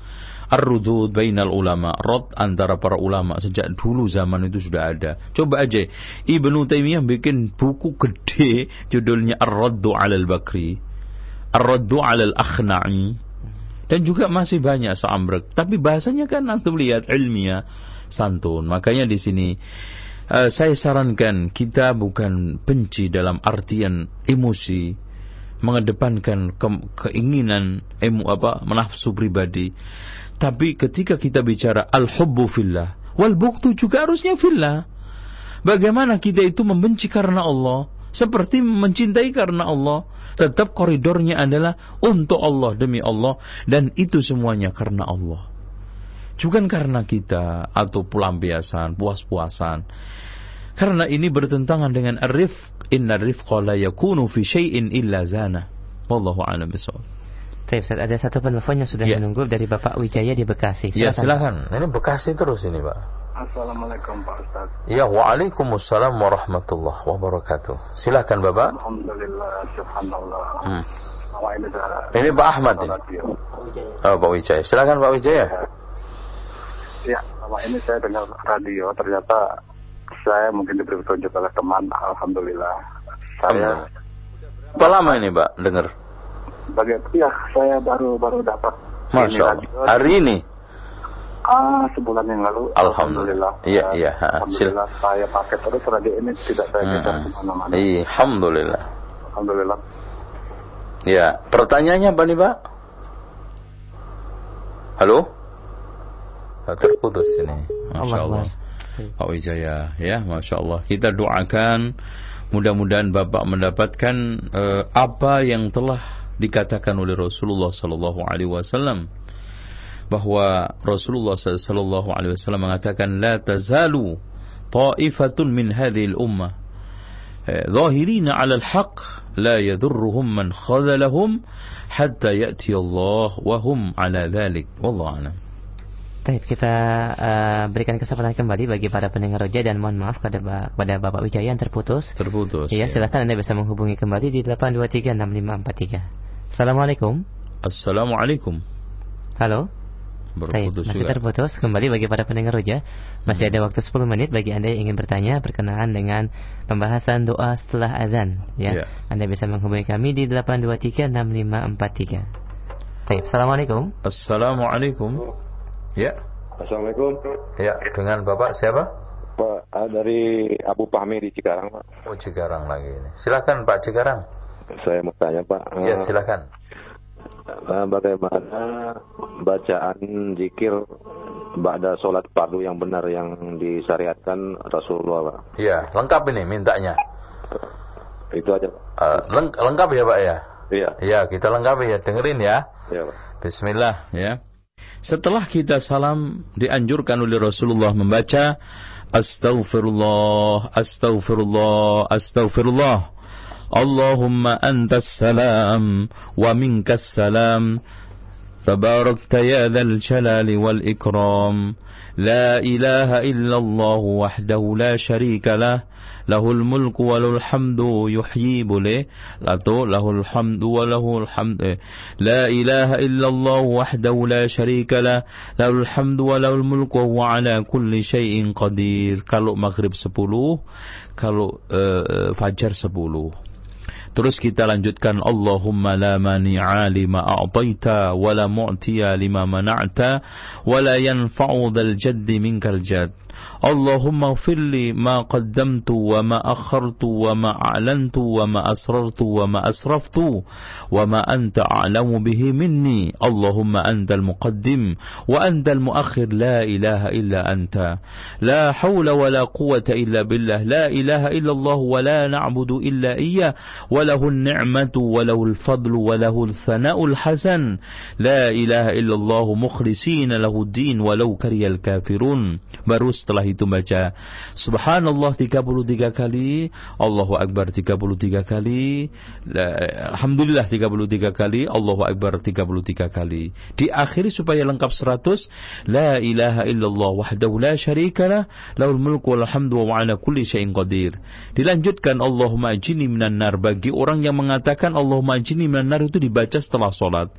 Ar-rudud bainal ulama. Rod antara para ulama Sejak dulu zaman itu sudah ada. Coba aja Ibnu Taimiyah bikin buku gede Judulnya Ar-Raddu alal Bakri Ar-Raddu alal Akhna'i Dan juga masih banyak seambrek Tapi bahasanya kan antum lihat ilmiah Santun. Makanya di sini eh, Saya sarankan Kita bukan benci dalam artian emosi mengedepankan ke- keinginan emu apa menafsu pribadi tapi ketika kita bicara al-hubbu fillah wal buktu juga harusnya fillah. Bagaimana kita itu membenci karena Allah seperti mencintai karena Allah tetap koridornya adalah untuk Allah demi Allah dan itu semuanya karena Allah. Bukan karena kita atau pelampiasan puas-puasan. Karena ini bertentangan dengan arif inna rifqa la yakunu fi syai'in illa zana. Wallahu a'lam bishawab Ustaz, ada satu penelpon yang sudah Ya. menunggu dari Bapak Wijaya di Bekasi. ya silakan ini Bekasi terus ini Pak Assalamualaikum Pak Ustaz. ya waalaikumsalam warahmatullahi wabarakatuh silakan Bapak Alhamdulillah, subhanallah. hmm. Ini Pak Ahmad ini oh, Pak Wijaya silakan Pak Wijaya Ya, nama ini saya dengar radio. Ternyata saya mungkin diberi petunjuk oleh teman. Alhamdulillah. Saya Berapa lama ini Pak dengar bagi ya saya baru baru dapat Masya Allah hari ini Ah, sebulan yang lalu. Alhamdulillah. Iya, iya. ha, ha. Alhamdulillah saya pakai terus radio ini tidak saya geser Hmm. ke mana-mana. Iya, Alhamdulillah. Alhamdulillah. Ya, pertanyaannya apa nih Pak? Halo? Terputus ini. Masya Allah. Pak Wijaya, ya, Masya Allah. Kita doakan mudah-mudahan Bapak mendapatkan eh, apa yang telah dikatakan oleh Rasulullah Sallallahu Alaihi Wasallam bahwa Rasulullah Sallallahu Alaihi Wasallam mengatakan la tazalu ta'ifatun min hadhihi al-ummah ظاهرين على الحق لا يضرهم من خذلهم حتى يأتي الله وهم على ذلك والله أعلم Baik, kita eh, berikan kesempatan kembali bagi para pendengar roja dan mohon maaf kepada, Ba- kepada Bapak Wijaya yang terputus. terputus Iya, silakan Anda bisa menghubungi kembali di 8236543. Assalamualaikum. Assalamualaikum Halo. Baik, berputus masih juga terputus kembali bagi para pendengar roja. Masih ada waktu 10 menit bagi Anda yang ingin bertanya berkenaan dengan pembahasan doa setelah azan ya. Ya. Anda bisa menghubungi kami di 8236543. Baik, Assalamualaikum. Assalamualaikum ya Assalamualaikum. ya dengan Bapak siapa Pak ah, dari Abu Fahmi di Cikarang, Pak. Oh Cikarang lagi ini silakan Pak Cikarang Saya mau tanya, Pak. ya eh, silakan eh, bagaimana bacaan zikir ba'da sholat fardu yang benar yang disyariatkan Rasulullah, Pak? ya lengkap ini mintanya Itu aja, Pak. Eh, leng- lengkap ya Pak ya Iya. ya kita lengkapi ya dengerin ya Iya, Pak. Bismillah ya. Setelah kita salam dianjurkan oleh Rasulullah membaca Astaghfirullah, Astaghfirullah, Astaghfirullah. Antas salam wa minkas salam. تباركت يا ذا الجلال والإكرام. لا إله إلا الله وحده لا شريك له. له الملك وله الحمد يحيي بله له الحمد وله الحمد. لا إله إلا الله وحده لا شريك له. له الحمد وله الملك وهو على كل شيء قدير. Kalau maghrib 10 kalau uh, fajar 10 Terus kita lanjutkan Allahumma la mani'a lima a'taita wa la mu'tiya lima mana'ta wa la yanfa'u dhal jaddi minkal jadd اللهم اغفر لي ما قدمت وما أخرت وما أعلنت وما أسررت وما أسرفت وما أنت أعلم به مني. اللهم أنت المقدم وأنت المؤخر. لا إله إلا أنت. لا حول ولا قوة إلا بالله. لا إله إلا الله ولا نعبد إلا إياه. وله النعمة وله الفضل وله الثناء الحسن. لا إله إلا الله. مخلصين له الدين ولو كره الكافرون. baru setelah itu baca Subhanallah 33 kali Allahu Akbar 33 kali Alhamdulillah 33 kali Allahu Akbar 33 kali. Diakhiri supaya lengkap 100 La ilaha illallah wahdahu la syarikalah lahul mulku wal hamdu wa ala kulli syai'in qadir. Dilanjutkan Allahumma ajini minan nar bagi orang yang mengatakan Allahumma ajini minan nar itu dibaca setelah salat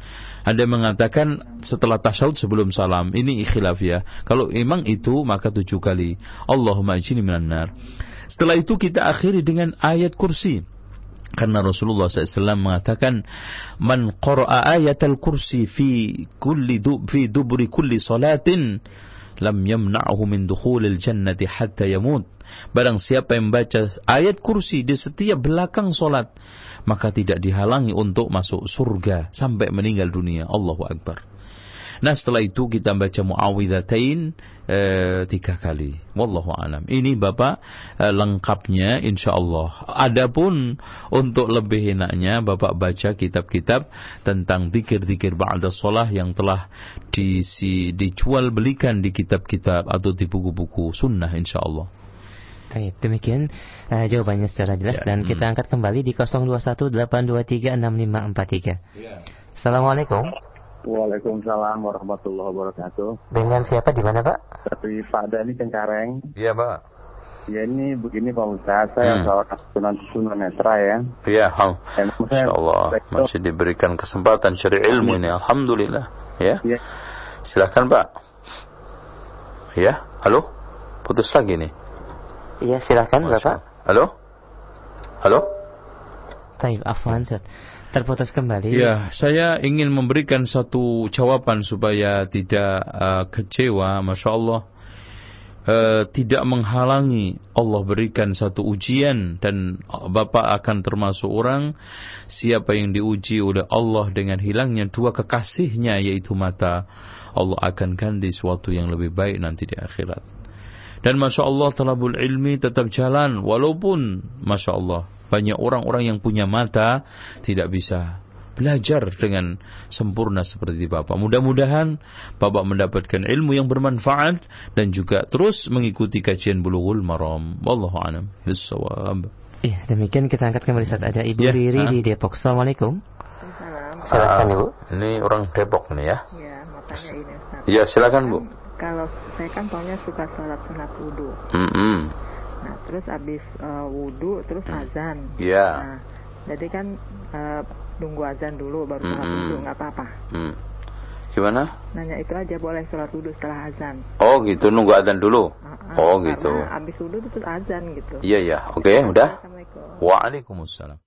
ada yang mengatakan setelah tasyahud sebelum salam. Ini ikhilaf ya. Kalau memang itu maka tujuh kali. Allahumma ajini minan. Setelah itu kita akhiri dengan ayat kursi. Karena Rasulullah SAW mengatakan, Man qara'a ayat al-kursi fi kulli du, fi dubri kulli salatin, lam yamna'hu min dukhulil jannati hatta yamut. Barang siapa yang membaca ayat kursi di setiap belakang solat, maka tidak dihalangi untuk masuk surga sampai meninggal dunia. Allahu Akbar. Nah setelah itu kita baca muawwidhatain eh, tiga kali. Wallahu alam. Ini bapak eh, lengkapnya insya Allah. Adapun untuk lebih enaknya bapak baca kitab-kitab tentang dikir-dikir ba'da sholah yang telah disi, dijual belikan di kitab-kitab atau di buku-buku sunnah insya Allah. Baik, demikian uh, jawabannya secara jelas Ya, dan kita hmm. angkat kembali di 0218236543. Ya. Assalamualaikum. Waalaikumsalam warahmatullahi wabarakatuh. Dengan siapa di mana, Pak? Dari Pak Dani Cengkareng. Iya, Pak. Ya ini begini Pak Ustaz, saya Hmm. seorang tunan tunanetra ya. Ya, saya- Insya Allah masih diberikan kesempatan cari ilmu ini. Alhamdulillah. Ya. Ya. Silakan Pak. Ya, halo. Putus lagi nih. Iya, silakan Bapak. Halo. Halo. Taib, afwan, Ustaz. Terputus kembali. Ya, saya ingin memberikan satu jawaban supaya tidak uh, kecewa, masya Allah. Uh, tidak menghalangi Allah berikan satu ujian dan Bapak akan termasuk orang siapa yang diuji oleh Allah dengan hilangnya dua kekasihnya yaitu mata Allah akan ganti sesuatu yang lebih baik nanti di akhirat dan masya Allah talabul ilmi tetap jalan walaupun masya Allah banyak orang-orang yang punya mata tidak bisa belajar dengan sempurna seperti Bapak. Mudah-mudahan Bapak mendapatkan ilmu yang bermanfaat dan juga terus mengikuti kajian Bulughul Maram. Wallahu a'lam bissawab. Iya, demikian kita angkat kembali saat ada Ibu Ya, Riri ha. di Depok. Assalamualaikum. Silakan Ibu. Ini orang Depok nih ya. Ya, Ustaz. Ya, silakan Bu. Kalau saya kan soalnya suka sholat sunat wudhu. Mm-mm. Nah, terus habis eh, wudhu, terus azan. Ya. Nah, jadi kan eh, nunggu azan dulu baru sholat Mm-mm. wudhu, nggak apa-apa. Hmm. Gimana? Nanya itu aja boleh sholat wudhu setelah azan. Oh gitu, nunggu adzan dulu. Oh gitu. Karena habis wudhu itu azan gitu. Iya ya, oke, udah. Waalaikumsalam.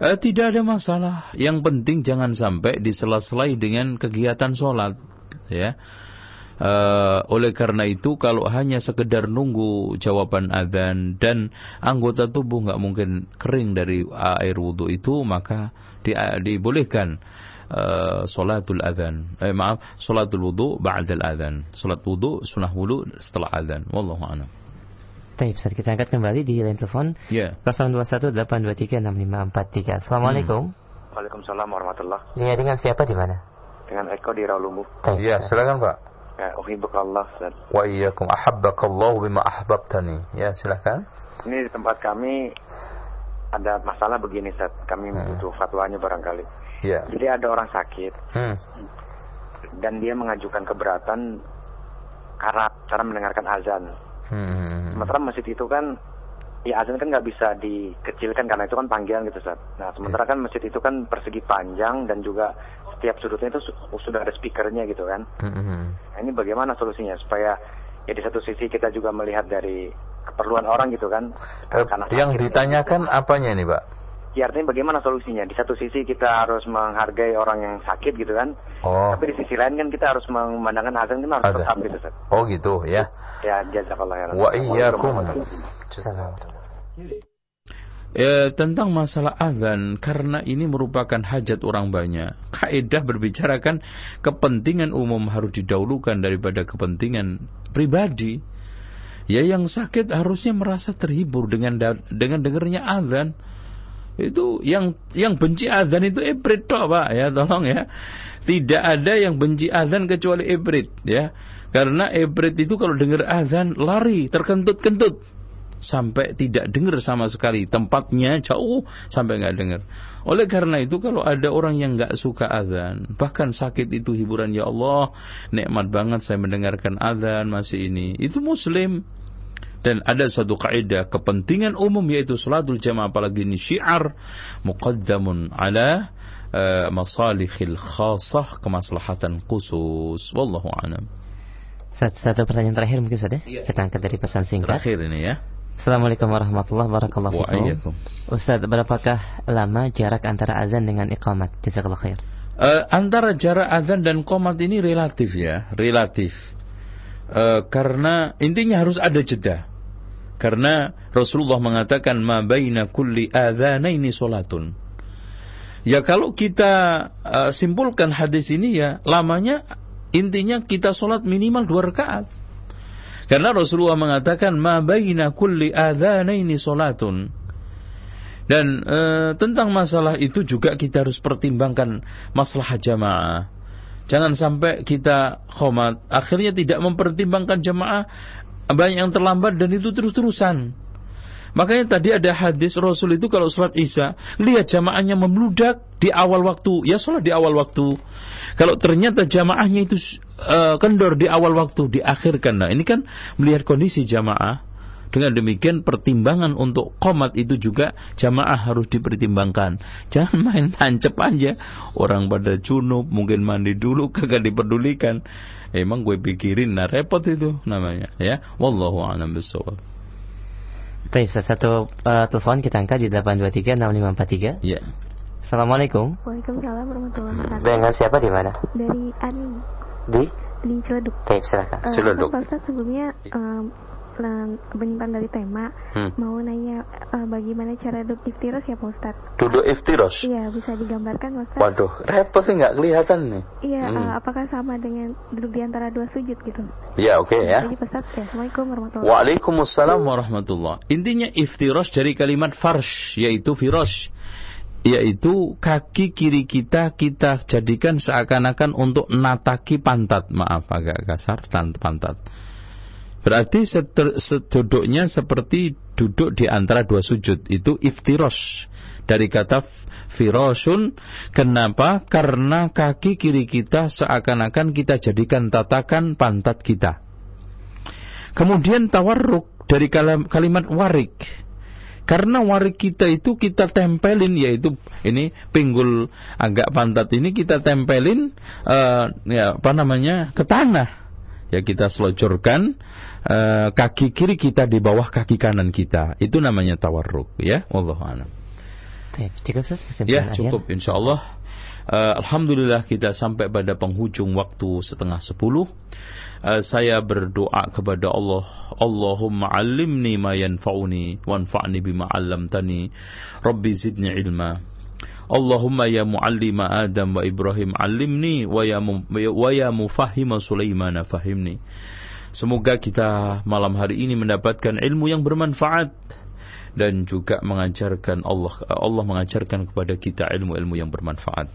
Eh, tidak ada masalah. Yang penting jangan sampai disela-selai dengan kegiatan sholat, ya. Eh, oleh karena itu kalau hanya sekedar nunggu jawaban adzan dan anggota tubuh nggak mungkin kering dari air wudhu itu maka di, dibolehkan eh, sholatul adzan eh maaf sholatul wudhu ba'dal adzan sholat wudhu sunnah wudhu setelah adzan wallahu a'lam Taib, saat kita angkat kembali di line telepon ya 0218236543. Assalamualaikum. Waalaikumsalam warahmatullah. Iya, dengan siapa di mana? Dengan Eko di Rawalumbu. ya silakan pak Ya, uhibuk Allah. Ustaz. wa iyyakum ahabbakallahu bima ahbabtani ya silakan Ini di tempat kami ada masalah begini, Ustaz. Kami butuh fatwanya barangkali. ya Jadi ada orang sakit hmm. dan dia mengajukan keberatan karena cara mendengarkan azan. Hmm. Sementara masjid itu kan ya azan kan nggak bisa dikecilkan karena itu kan panggilan gitu Ustaz. Nah sementara kan masjid itu kan persegi panjang dan juga setiap sudutnya itu su- sudah ada speakernya gitu kan. Hmm. Nah, ini bagaimana solusinya supaya ya di satu sisi kita juga melihat dari keperluan orang gitu kan. Eh, Karena yang ditanyakan apanya ini pak Ya artinya bagaimana solusinya? Di satu sisi kita harus menghargai orang yang sakit gitu kan. Oh. Tapi di sisi lain kan kita harus memandangkan azan kan harus Ada. tetap gitu Ustaz. Oh gitu ya. Ya jazakallah ya. Wa iyyakum. Ya, tentang masalah azan karena ini merupakan hajat orang banyak. Kaidah berbicarakan kepentingan umum harus didahulukan daripada kepentingan pribadi. Ya yang sakit harusnya merasa terhibur dengan dengan dengarnya azan. Itu yang yang benci azan itu ibrit toh, Pak ya, tolong ya. Tidak ada yang benci azan kecuali ibrit ya. Karena ibrit itu kalau dengar azan lari, terkentut-kentut sampai tidak dengar sama sekali tempatnya jauh sampai nggak dengar. Oleh karena itu kalau ada orang yang nggak suka azan, bahkan sakit itu hiburan ya Allah, nikmat banget saya mendengarkan azan masih ini. Itu muslim. Dan ada satu kaidah kepentingan umum yaitu salatul jamaah apalagi ini syiar muqaddamun ala uh, masalihil khasah kemaslahatan khusus. Wallahu a'lam. Satu, satu pertanyaan terakhir mungkin Ustaz ya. Iya. Kita angkat dari pesan singkat. Terakhir ini ya. Assalamualaikum warahmatullahi wabarakatuh. Waalaikum. Ustaz, berapakah lama jarak antara azan dengan iqamat? Jazakallah khair. Eh, antara jarak azan dan komat ini relatif ya, relatif. Eh, karena intinya harus ada jeda. Karena Rasulullah mengatakan ma baina kulli adzanaini salatun. Ya kalau kita eh, simpulkan hadis ini ya lamanya intinya kita sholat minimal dua rakaat. Karena Rasulullah mengatakan ma baina kulli adzanaini salatun. Dan e, tentang masalah itu juga kita harus pertimbangkan masalah jamaah. Jangan sampai kita khomat akhirnya tidak mempertimbangkan jamaah banyak yang terlambat dan itu terus-terusan. Makanya tadi ada hadis Rasul itu kalau sholat isya lihat jamaahnya membludak di awal waktu, ya sholat di awal waktu. Kalau ternyata jamaahnya itu uh, kendor di awal waktu, diakhirkan. Nah ini kan melihat kondisi jamaah. Dengan demikian pertimbangan untuk komat itu juga jamaah harus dipertimbangkan. Jangan main tancap aja. Orang pada junub mungkin mandi dulu kagak diperdulikan. Emang gue pikirin nah repot itu namanya ya. Wallahu a'lam bishawab. Baik, satu uh, telepon kita angkat di 8236543. Iya. Assalamualaikum. Waalaikumsalam warahmatullahi wabarakatuh. Dengan siapa di mana? Dari Ani Di? di Ciledug. Baik, silakan. Eh. Pak Ustadz sebelumnya um, penyimpan dari tema Hmm. mau nanya eh, bagaimana cara duduk iftiros ya Pak Ustadz? Duduk iftiros. Iya bisa digambarkan Pak Ustadz? Waduh, repot sih nggak kelihatan nih. Iya, Hmm. eh, apakah sama dengan duduk di antara dua sujud gitu? Ya oke ya. Jadi Pak Ustadz, ya, Assalamualaikum warahmatullahi Waalaikumsalam warahmatullah. Intinya iftiros dari kalimat farsh yaitu firosh yaitu kaki kiri kita kita jadikan seakan-akan untuk nataki pantat. Maaf agak kasar tan- pantat. Berarti seduduknya seperti duduk di antara dua sujud. Itu iftirosh. Dari kata f- firoshun. Kenapa? Karena kaki kiri kita seakan-akan kita jadikan tatakan pantat kita. Kemudian tawarruk dari kalimat warik. Karena warik kita itu kita tempelin yaitu ini pinggul agak pantat ini kita tempelin eh, ya apa namanya ke tanah. Ya kita selojorkan eh, kaki kiri kita di bawah kaki kanan kita. Itu namanya tawarruk ya. Wallahu a'lam. Cukup Ya cukup insya Allah. Eh, Alhamdulillah kita sampai pada penghujung waktu setengah sepuluh. Eh, saya berdoa kepada Allah Allahumma alimni ma yanfa'uni wanfa'ni bima 'allamtani. Rabbi zidni ilma. Allahumma ya muallima Adam wa Ibrahim alimni wa ya mu- wa ya Sulaiman fahimni. Semoga kita malam hari ini mendapatkan ilmu yang bermanfaat dan juga mengajarkan Allah Allah mengajarkan kepada kita ilmu-ilmu yang bermanfaat.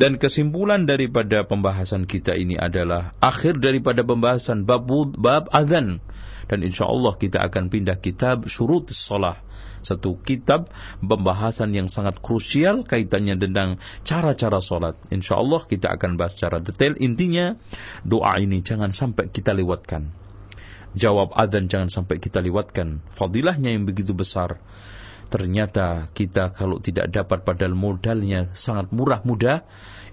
Dan kesimpulan daripada pembahasan kita ini adalah akhir daripada pembahasan bab bab azan dan insya Allah kita akan pindah kitab syurut salah satu kitab pembahasan yang sangat krusial kaitannya tentang cara-cara sholat. Insya Allah kita akan bahas secara detail. Intinya doa ini jangan sampai kita lewatkan. jawab adzan jangan sampai kita lewatkan. Fadilahnya yang begitu besar. Ternyata kita kalau tidak dapat padahal modalnya sangat murah mudah,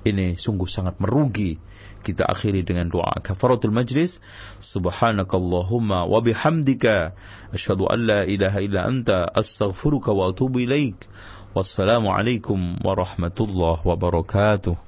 ini sungguh sangat merugi. Kita akhiri dengan doa kafaratul majlis. Subhanakallahumma wa bihamdika asyhadu an la ilaha illa anta astaghfiruka wa atubu ilaik. Wassalamualaikum warahmatullahi wabarakatuh.